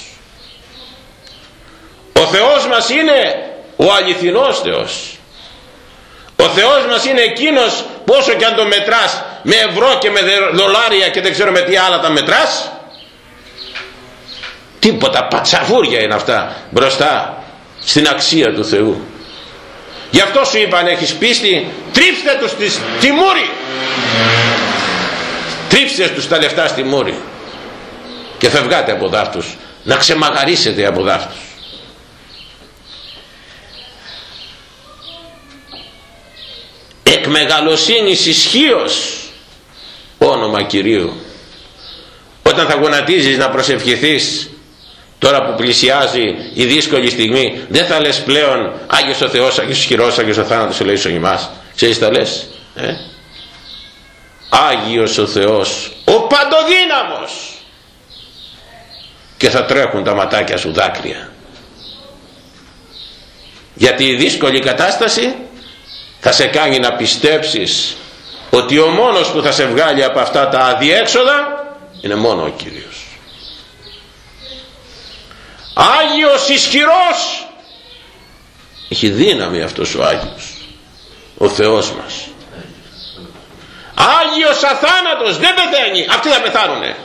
Ο Θεός μας είναι ο αληθινός Θεός. Ο Θεός μας είναι εκείνος πόσο και αν το μετράς με ευρώ και με δολάρια και δεν ξέρω με τι άλλα τα μετράς τίποτα πατσαβούρια είναι αυτά μπροστά στην αξία του Θεού. Γι' αυτό σου είπαν έχεις πίστη τρίψτε τους στη, στη μούρη. Τρίψτε τους τα λεφτά στη μούρη και φευγάτε από δάφτους να ξεμαγαρίσετε από δάφτους εκ μεγαλοσύνης ισχύως. Όνομα Κυρίου. Όταν θα γονατίζεις να προσευχηθείς τώρα που πλησιάζει η δύσκολη στιγμή δεν θα λες πλέον Άγιος ο Θεός, Άγιος ο Χειρός, Άγιος ο Θάνατος ελέησον ημάς ξέρεις τα λες ε; Άγιος ο Θεός ο παντοδύναμος και θα τρέχουν τα ματάκια σου δάκρυα. Γιατί η δύσκολη κατάσταση θα σε κάνει να πιστέψεις ότι ο μόνος που θα σε βγάλει από αυτά τα αδιέξοδα είναι μόνο ο Κύριος. Άγιος ισχυρός! Έχει δύναμη αυτός ο Άγιος ο Θεός μας. Άγιος αθάνατος δεν πεθαίνει. Αυτοί θα πεθάνουνε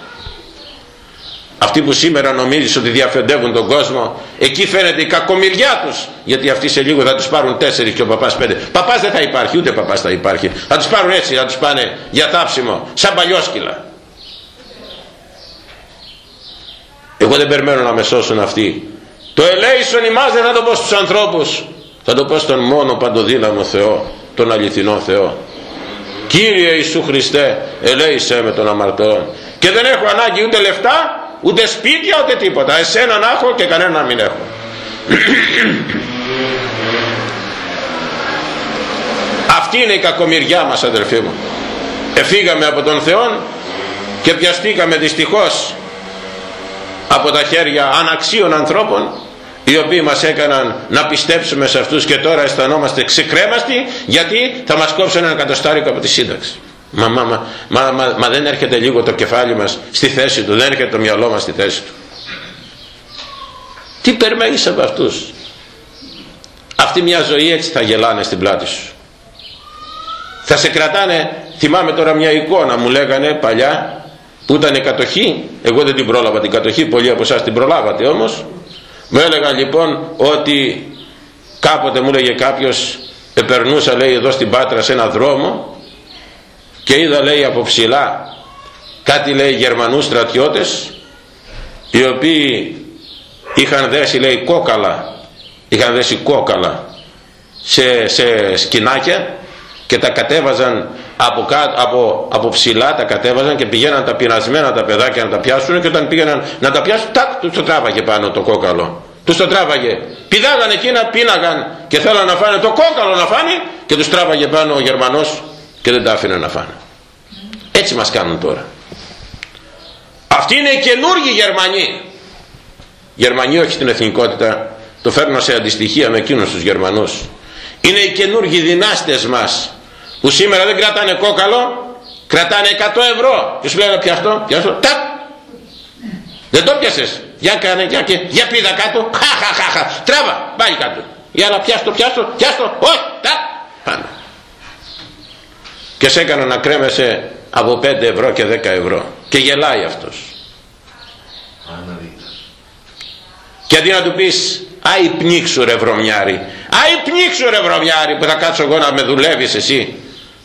αυτοί που σήμερα νομίζεις ότι διαφεντεύουν τον κόσμο εκεί φαίνεται η κακομοιριά τους. Γιατί αυτοί σε λίγο θα τους πάρουν τέσσερις και ο παπάς πέντε. Παπάς δεν θα υπάρχει ούτε παπάς θα υπάρχει. Θα τους πάρουν έτσι θα τους πάνε για τάψιμο σαν παλιόσκυλα. Εγώ δεν περιμένω να με σώσουν αυτοί. Το ελέησον ημάς δεν θα το πω στους ανθρώπους. Θα το πω στον μόνο παντοδύναμο Θεό τον αληθινό Θεό. Κύριε Ιησού Χριστέ ελέησέ με τον αμαρτών. Και δεν έχω ανάγκη ούτε λεφτά ούτε σπίτια ούτε τίποτα. Εσένα να έχω και κανένα να μην έχω. Αυτή είναι η κακομοιριά μας αδελφοί μου. Εφήγαμε από τον Θεό και πιαστήκαμε δυστυχώς από τα χέρια αναξίων ανθρώπων οι οποίοι μας έκαναν να πιστέψουμε σε αυτούς και τώρα αισθανόμαστε ξεκρέμαστοι γιατί θα μας κόψουν ένα κατοστάρικο από τη σύνταξη Μα, μα, μα, μα, μα δεν έρχεται λίγο το κεφάλι μας στη θέση του, δεν έρχεται το μυαλό μας στη θέση του. Τι περιμένεις από αυτούς; Αυτή μια ζωή έτσι θα γελάνε στην πλάτη σου. Θα σε κρατάνε, θυμάμαι τώρα μια εικόνα μου λέγανε παλιά που ήταν η κατοχή, εγώ δεν την πρόλαβα την κατοχή, πολλοί από εσάς την προλάβατε όμως. Μου έλεγαν λοιπόν ότι κάποτε μου έλεγε κάποιος, επερνούσα λέει εδώ στην Πάτρα σε ένα δρόμο και είδα λέει από ψηλά κάτι λέει Γερμανούς στρατιώτες οι οποίοι είχαν δέσει λέει κόκαλα είχαν δέσει κόκαλα σε, σε σκηνάκια και τα κατέβαζαν από, από, από ψηλά τα κατέβαζαν και πηγαίναν τα πεινασμένα τα παιδάκια να τα πιάσουν και όταν πήγαιναν να τα πιάσουν τάκ τους το τράβαγε πάνω το κόκαλο. Τους το τράβαγε. Πηδάγαν εκείνα πίναγαν και θέλαν να φάνε το κόκαλο να φάνε και τους τράβαγε πάνω ο Γερμανός και δεν τα άφηνε να φάνε. Έτσι μας κάνουν τώρα. Αυτοί είναι οι καινούργοι Γερμανοί. Γερμανοί όχι στην εθνικότητα. Το φέρνω σε αντιστοιχεία με εκείνους τους Γερμανούς. Είναι οι καινούργοι δυνάστες μας που σήμερα δεν κρατάνε κόκαλο κρατάνε 100 ευρώ. Και σου λένε πιαστό, πιαστό, τάκ δεν το πιάσες. Για κάνε, για, και, για πήδα κάτω. Χα, χα, χα, χα. τράβα, πάλι κάτω. Για να πιάστο, πιάστο, πιάστο, όχι, τάκ πάνω και σε έκανα να κρέμεσαι από 5 ευρώ και 10 ευρώ; Και γελάει αυτός. Και αντί να του πεις άι πνίξου ρε βρωμιάρι άι πνίξου ρε βρωμιάρι που θα κάτσω εγώ να με δουλεύεις εσύ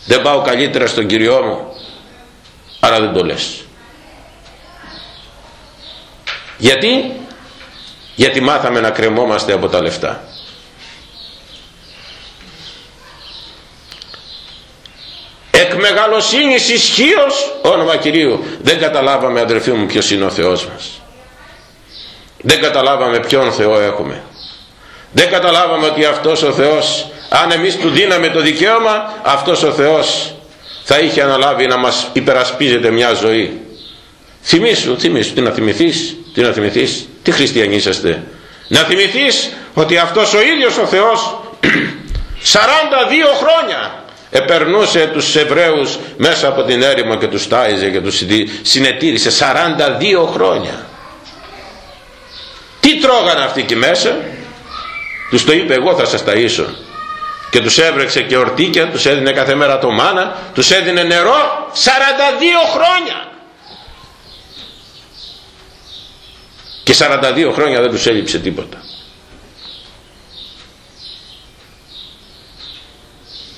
δεν πάω καλύτερα στον Κυριό μου αλλά δεν το λες. Γιατί; Γιατί μάθαμε να κρεμόμαστε από τα λεφτά εκ μεγαλοσύνης ισχύως όνομα Κυρίου δεν καταλάβαμε αδερφοί μου ποιος είναι ο Θεός μας. Δεν καταλάβαμε ποιον Θεό έχουμε. Δεν καταλάβαμε ότι αυτός ο Θεός αν εμείς του δίναμε το δικαίωμα αυτός ο Θεός θα είχε αναλάβει να μας υπερασπίζεται μια ζωή. Θυμήσου, θυμήσου τι να θυμηθείς τι να θυμηθείς, τι χριστιανοί είσαστε. Να θυμηθείς ότι αυτός ο ίδιος ο Θεός 42 χρόνια επερνούσε τους Εβραίους μέσα από την έρημο και τους τάιζε και τους συνετήρησε 42 χρόνια. Τι τρώγαν αυτοί εκεί μέσα; Τους το είπε εγώ θα σας ταΐσω και τους έβρεξε και ορτίκια τους έδινε κάθε μέρα το μάνα τους έδινε νερό 42 χρόνια. Και και 42 χρόνια δεν τους έλειψε τίποτα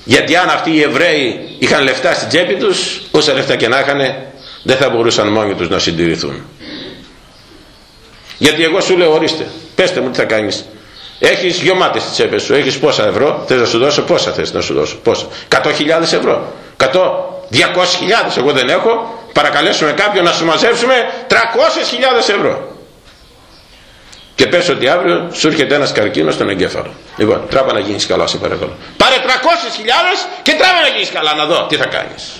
γιατί αν αυτοί οι Εβραίοι είχαν λεφτά στην τσέπη τους όσα λεφτά και να είχαν δεν θα μπορούσαν μόνοι τους να συντηρηθούν. Γιατί εγώ σου λέω ορίστε πέστε μου τι θα κάνεις. Έχεις γεμάτες στις τσέπες σου έχεις πόσα ευρώ θες να σου δώσω πόσα θες να σου δώσω πόσα. 100.000 ευρώ. 100 200.000 εγώ δεν έχω. Παρακαλέσουμε κάποιον να σου μαζέψουμε 300.000 ευρώ και πες ότι αύριο σου έρχεται ένας καρκίνος στον εγκέφαλο. Λοιπόν τράβα να γίνεις καλά σε παρακαλώ. Πάρε 300.000 και τράβα να γίνεις καλά. Να δω τι θα κάνεις.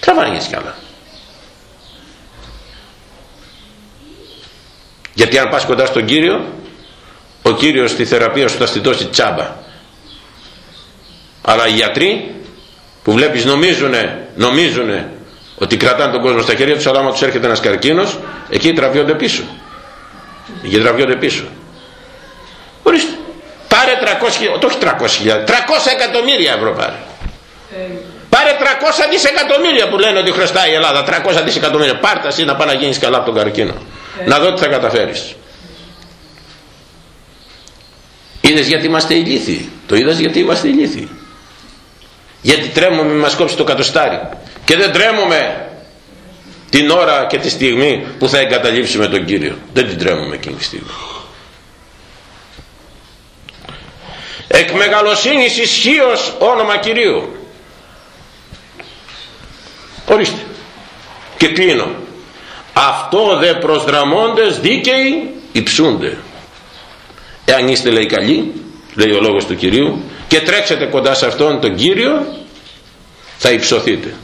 Τράβα να γίνεις καλά. Γιατί αν πας κοντά στον Κύριο ο Κύριος στη θεραπεία σου θα στη δώσει τσάμπα. Αλλά οι γιατροί που βλέπεις νομίζουνε, νομίζουνε ότι κρατάνε τον κόσμο στα χέρια τους αλλά άμα τους έρχεται ένας καρκίνος εκεί τραβιόνται πίσω εκεί τραβιόνται πίσω. Ορίστε. Πάρε 300 το όχι 300 300 εκατομμύρια ευρώ πάρε. Πάρε 300 δισεκατομμύρια που λένε ότι χρωστάει η Ελλάδα. 300 δισεκατομμύρια. Πάρτα εσύ να πάει να γίνεις καλά από τον καρκίνο. Να δω τι θα καταφέρεις. Είδες γιατί είμαστε ηλίθιοι. Το είδες γιατί είμαστε ηλίθιοι. Γιατί τρέμουμε με μας κόψει το κατοστάρι. Και δεν τρέμουμε την ώρα και τη στιγμή που θα εγκαταλείψουμε τον Κύριο. Δεν την τρέμουμε εκείνη τη στιγμή. Εκ μεγαλοσύνης ισχύως όνομα Κυρίου. Ορίστε. Και κλείνω. Αυτό δε προσδραμώντες δίκαιοι υψούνται. Εάν είστε λέει καλοί λέει ο λόγος του Κυρίου και τρέξετε κοντά σε αυτόν τον Κύριο θα υψωθείτε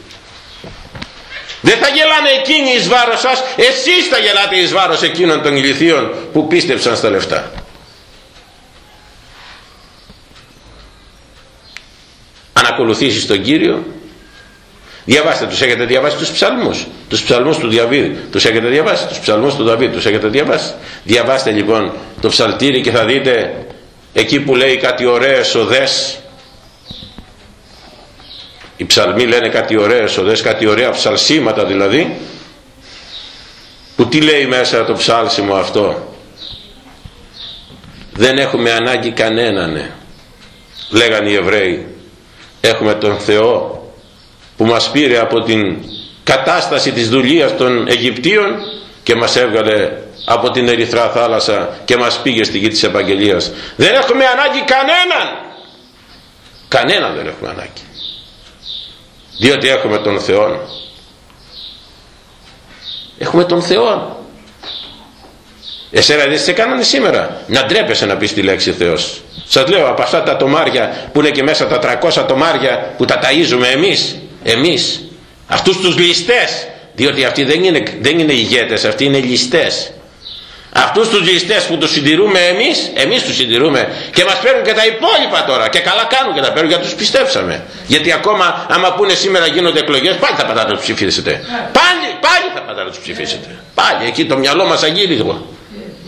δεν θα γελάνε εκείνοι εις βάρος σας. Εσείς θα γελάτε εις βάρος εκείνων των ηλιθείων που πίστεψαν στα λεφτά. Αν ακολουθήσεις τον Κύριο διαβάστε τους. Έχετε διαβάσει τους ψαλμούς. Τους ψαλμούς του Διαβίδη τους έχετε διαβάσει. Τους ψαλμούς του Δαβίδ. Τους έχετε διαβάσει. Διαβάστε λοιπόν το ψαλτήρι και θα δείτε εκεί που λέει κάτι ωραίες οδές οι ψαλμοί λένε κάτι ωραίες οδές κάτι ωραία ψαλσίματα δηλαδή. Που τι λέει μέσα το ψάλσιμο αυτό; Δεν έχουμε ανάγκη κανέναν λέγανε οι Εβραίοι. Έχουμε τον Θεό που μας πήρε από την κατάσταση της δουλείας των Αιγυπτίων και μας έβγαλε από την Ερυθρά θάλασσα και μας πήγε στη γη της Ευαγγελίας δεν έχουμε ανάγκη κανέναν! Κανέναν δεν έχουμε ανάγκη διότι έχουμε τον Θεό έχουμε τον Θεό εσένα δεν σε κάνανε σήμερα. Να ντρέπεσαι να πεις τη λέξη Θεός. Σας λέω από αυτά τα τομάρια που είναι και μέσα τα 300 τομάρια που τα ταΐζουμε εμείς. Εμείς. Αυτούς τους ληστές. Διότι αυτοί δεν είναι, δεν είναι ηγέτες αυτοί είναι ληστές αυτούς τους ληστές που τους συντηρούμε εμείς εμείς τους συντηρούμε. Και μας παίρνουν και τα υπόλοιπα τώρα. Και καλά κάνουν και τα παίρνουν γιατί τους πιστέψαμε. Γιατί ακόμα άμα πούνε σήμερα γίνονται εκλογές πάλι θα πατάτε να τους ψηφίσετε. Πάλι, πάλι θα πατάτε να τους ψηφίσετε. Πάλι εκεί το μυαλό μας αγύριγο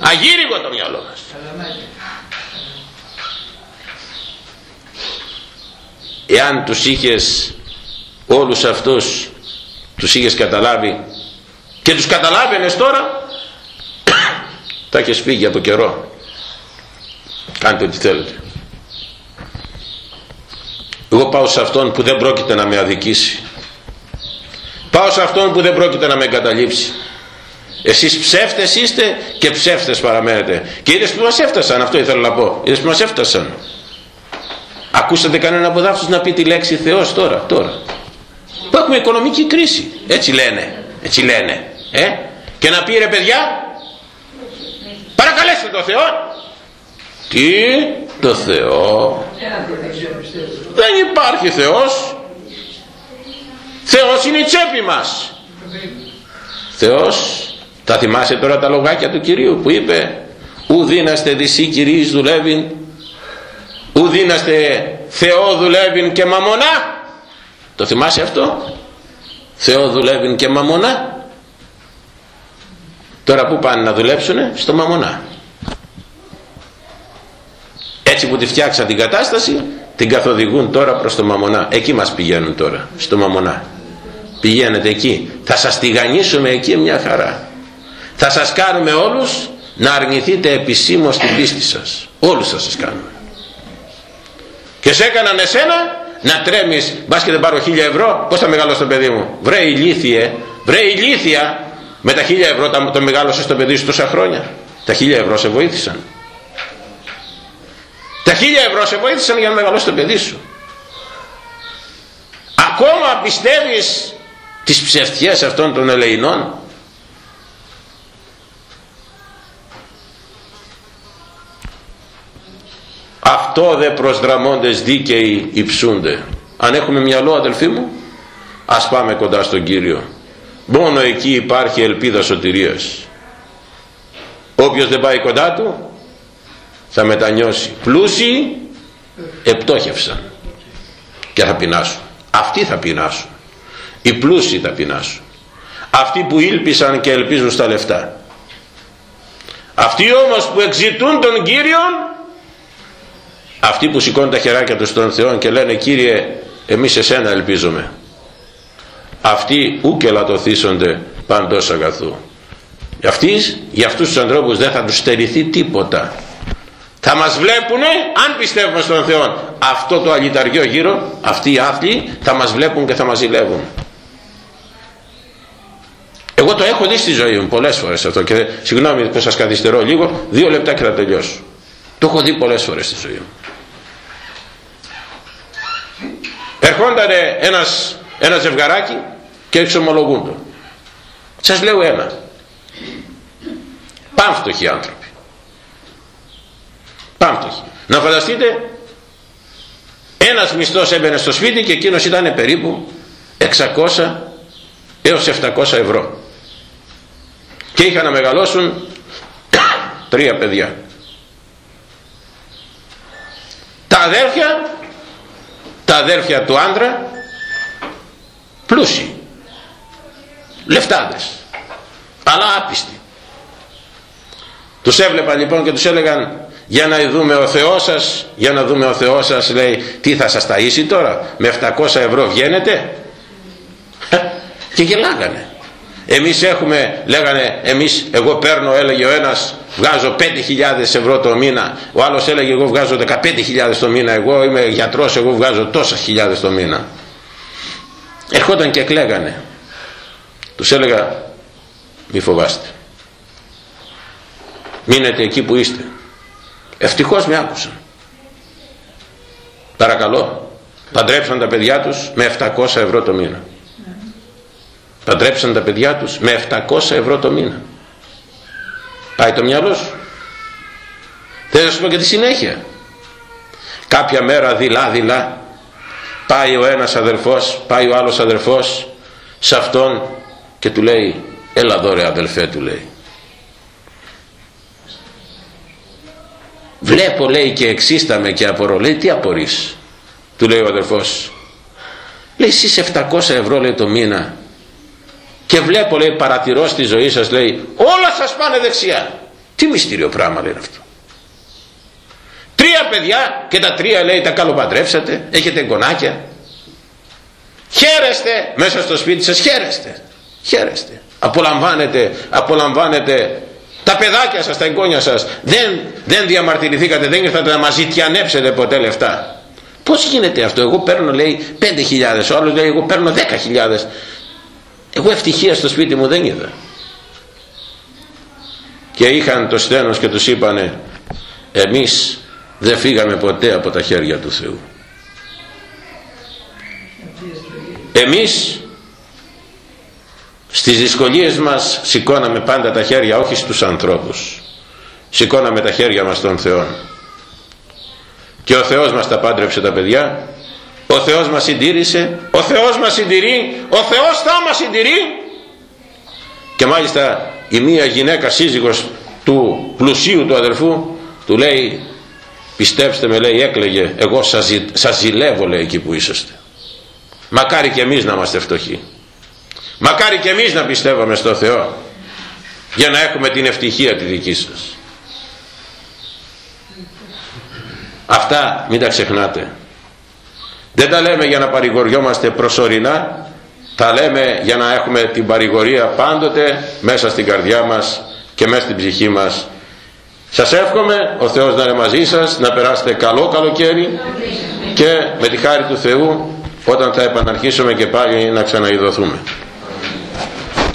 αγύριγο το μυαλό μας. Εάν τους είχες όλους αυτούς τους είχες καταλάβει και τους καταλάβαινες τώρα θα έχεις φύγει από καιρό. Κάντε ό,τι θέλετε. Εγώ πάω σε αυτόν που δεν πρόκειται να με αδικήσει. Πάω σε αυτόν που δεν πρόκειται να με εγκαταλείψει. Εσείς ψεύτες είστε και ψεύτες παραμένετε. Και είδες που μας έφτασαν αυτό ήθελα να πω. Είδες που μας έφτασαν. Ακούσατε κανένα από δάφτους να πει τη λέξη Θεός τώρα τώρα. Που έχουμε οικονομική κρίση. Έτσι λένε έτσι λένε. Ε; και να πει ρε παιδιά παρακαλέστε το Θεό. Τι το Θεό; Δεν υπάρχει Θεός. Θεός είναι η τσέπη μας. Θεός θα θυμάσαι τώρα τα λογάκια του Κυρίου που είπε ου δίναστε δυσί κυρίς δουλεύειν ου δίναστε Θεό δουλεύειν και μαμονά το θυμάσαι αυτό; Θεό δουλεύειν και μαμονά τώρα που πάνε να δουλέψουνε στο μαμονά. Έτσι που τη φτιάξαν την κατάσταση την καθοδηγούν τώρα προς το μαμονά. Εκεί μας πηγαίνουν τώρα στο μαμονά. Πηγαίνετε εκεί. Θα σας τηγανίσουμε εκεί μια χαρά. Θα σας κάνουμε όλους να αρνηθείτε επισήμως την πίστη σας. Όλους θα σας κάνουμε. Και σε έκαναν εσένα να τρέμεις. Μπας και δεν πάρω χίλια ευρώ. Πως θα μεγαλώσει το παιδί μου; Βρε ηλίθιε. Βρε ηλίθια με τα χίλια ευρώ το μεγάλωσε το παιδί σου τόσα χρόνια. Τα χίλια ευρώ σε βοήθησαν. Τα χίλια ευρώ σε βοήθησαν για να μεγαλώσει το παιδί σου. Ακόμα πιστεύεις τις ψευτιές αυτών των ελεηνών; Αυτό δε προσδραμώντες δίκαιοι υψούνται. Αν έχουμε μυαλό αδελφοί μου ας πάμε κοντά στον Κύριο μόνο εκεί υπάρχει ελπίδα σωτηρίας. Όποιος δεν πάει κοντά του θα μετανιώσει. Πλούσιοι επτόχευσαν και θα πεινάσουν. Αυτοί θα πεινάσουν. Οι πλούσιοι θα πεινάσουν. Αυτοί που ήλπισαν και ελπίζουν στα λεφτά. Αυτοί όμως που εξητούν τον Κύριον αυτοί που σηκώνουν τα χεράκια τους στον Θεό και λένε Κύριε εμείς εσένα ελπίζουμε αυτοί ου και λατωθήσονται παντός αγαθού. Αυτοί, για αυτούς τους ανθρώπους δεν θα τους στερηθεί τίποτα. Θα μας βλέπουνε αν πιστεύουμε στον Θεό. Αυτό το αλυταριό γύρω αυτοί οι άθλοι θα μας βλέπουν και θα μας ζηλεύουν. Εγώ το έχω δει στη ζωή μου πολλές φορές αυτό και συγγνώμη που σας καθυστερώ λίγο δύο λεπτά και θα τελειώσω. Το έχω δει πολλές φορές στη ζωή μου. Ερχόταν ένας, ένας ζευγαράκι και εξομολογούν το σας λέω ένα. Πάμφτωχοι άνθρωποι. Πάμφτωχοι. Να φανταστείτε ένας μισθός έμπαινε στο σπίτι και εκείνος ήταν περίπου 600 έως 700 ευρώ. Και είχαν να μεγαλώσουν τρία παιδιά. Τα αδέρφια τα αδέρφια του άντρα πλούσιοι λεφτάδες. Αλλά άπιστοι. Τους έβλεπα λοιπόν και τους έλεγαν για να δούμε ο Θεός σας για να δούμε ο Θεός σας λέει τι θα σας ταΐσει τώρα με 700 ευρώ βγαίνετε; Και γελάγανε. Εμείς έχουμε λέγανε εμείς εγώ παίρνω έλεγε ο ένας βγάζω 5.000 ευρώ το μήνα ο άλλος έλεγε εγώ βγάζω 15.000 το μήνα εγώ είμαι γιατρός εγώ βγάζω τόσα χιλιάδες το μήνα ερχόταν και κλαίγανε τους έλεγα μη φοβάστε. Μείνετε εκεί που είστε. Ευτυχώς με άκουσαν. Παρακαλώ παντρέψαν τα παιδιά τους με 700 ευρώ το μήνα. Παντρέψαν τα παιδιά τους με 700 ευρώ το μήνα. Πάει το μυαλό σου. Θέλω να σου πω και τη συνέχεια. Κάποια μέρα δειλά δειλά πάει ο ένας αδερφός πάει ο άλλος αδερφός σε αυτόν και του λέει έλα εδώ ρε αδελφέ του λέει. Βλέπω λέει και εξίσταμε και απορώ λέει τι απορείς του λέει ο αδερφός. Λέει εσείς 700 ευρώ λέει το μήνα και βλέπω λέει παρατηρώ στη ζωή σας λέει όλα σας πάνε δεξιά τι μυστήριο πράγμα λέει αυτό. Τρία παιδιά και τα τρία λέει τα καλοπαντρέψατε έχετε εγγονάκια χαίρεστε μέσα στο σπίτι σας χαίρεστε χαίρεστε. Απολαμβάνετε απολαμβάνετε. Τα παιδάκια σας, τα εγγόνια σας δεν, δεν διαμαρτυρηθήκατε δεν ήρθατε να μας ζητιανέψετε ποτέ λεφτά. Πως γίνεται αυτό; Εγώ παίρνω λέει 5.000 ο άλλος λέει εγώ παίρνω 10.000 εγώ ευτυχία στο σπίτι μου δεν είδα. Και είχαν το στένος και τους είπανε εμείς δεν φύγαμε ποτέ από τα χέρια του Θεού εμείς στις δυσκολίες μας σηκώναμε πάντα τα χέρια όχι στους ανθρώπους. Σηκώναμε τα χέρια μας στον Θεό. Και ο Θεός μας τα πάντρεψε τα παιδιά. Ο Θεός μας συντήρησε. Ο Θεός μας συντηρεί. Ο Θεός θα μας συντηρεί. Και μάλιστα η μία γυναίκα σύζυγος του πλουσίου του αδερφού του λέει πιστέψτε με λέει έκλαιγε εγώ σας, σας ζηλεύω λέει εκεί που είσαστε μακάρι και εμείς να είμαστε φτωχοί μακάρι και εμείς να πιστεύαμε στο Θεό για να έχουμε την ευτυχία τη δική σας. Αυτά μην τα ξεχνάτε. Δεν τα λέμε για να παρηγοριόμαστε προσωρινά τα λέμε για να έχουμε την παρηγορία πάντοτε μέσα στην καρδιά μας και μέσα στην ψυχή μας. Σας εύχομαι ο Θεός να είναι μαζί σας να περάσετε καλό καλοκαίρι και με τη χάρη του Θεού όταν θα επαναρχίσουμε και πάλι να ξαναειδωθούμε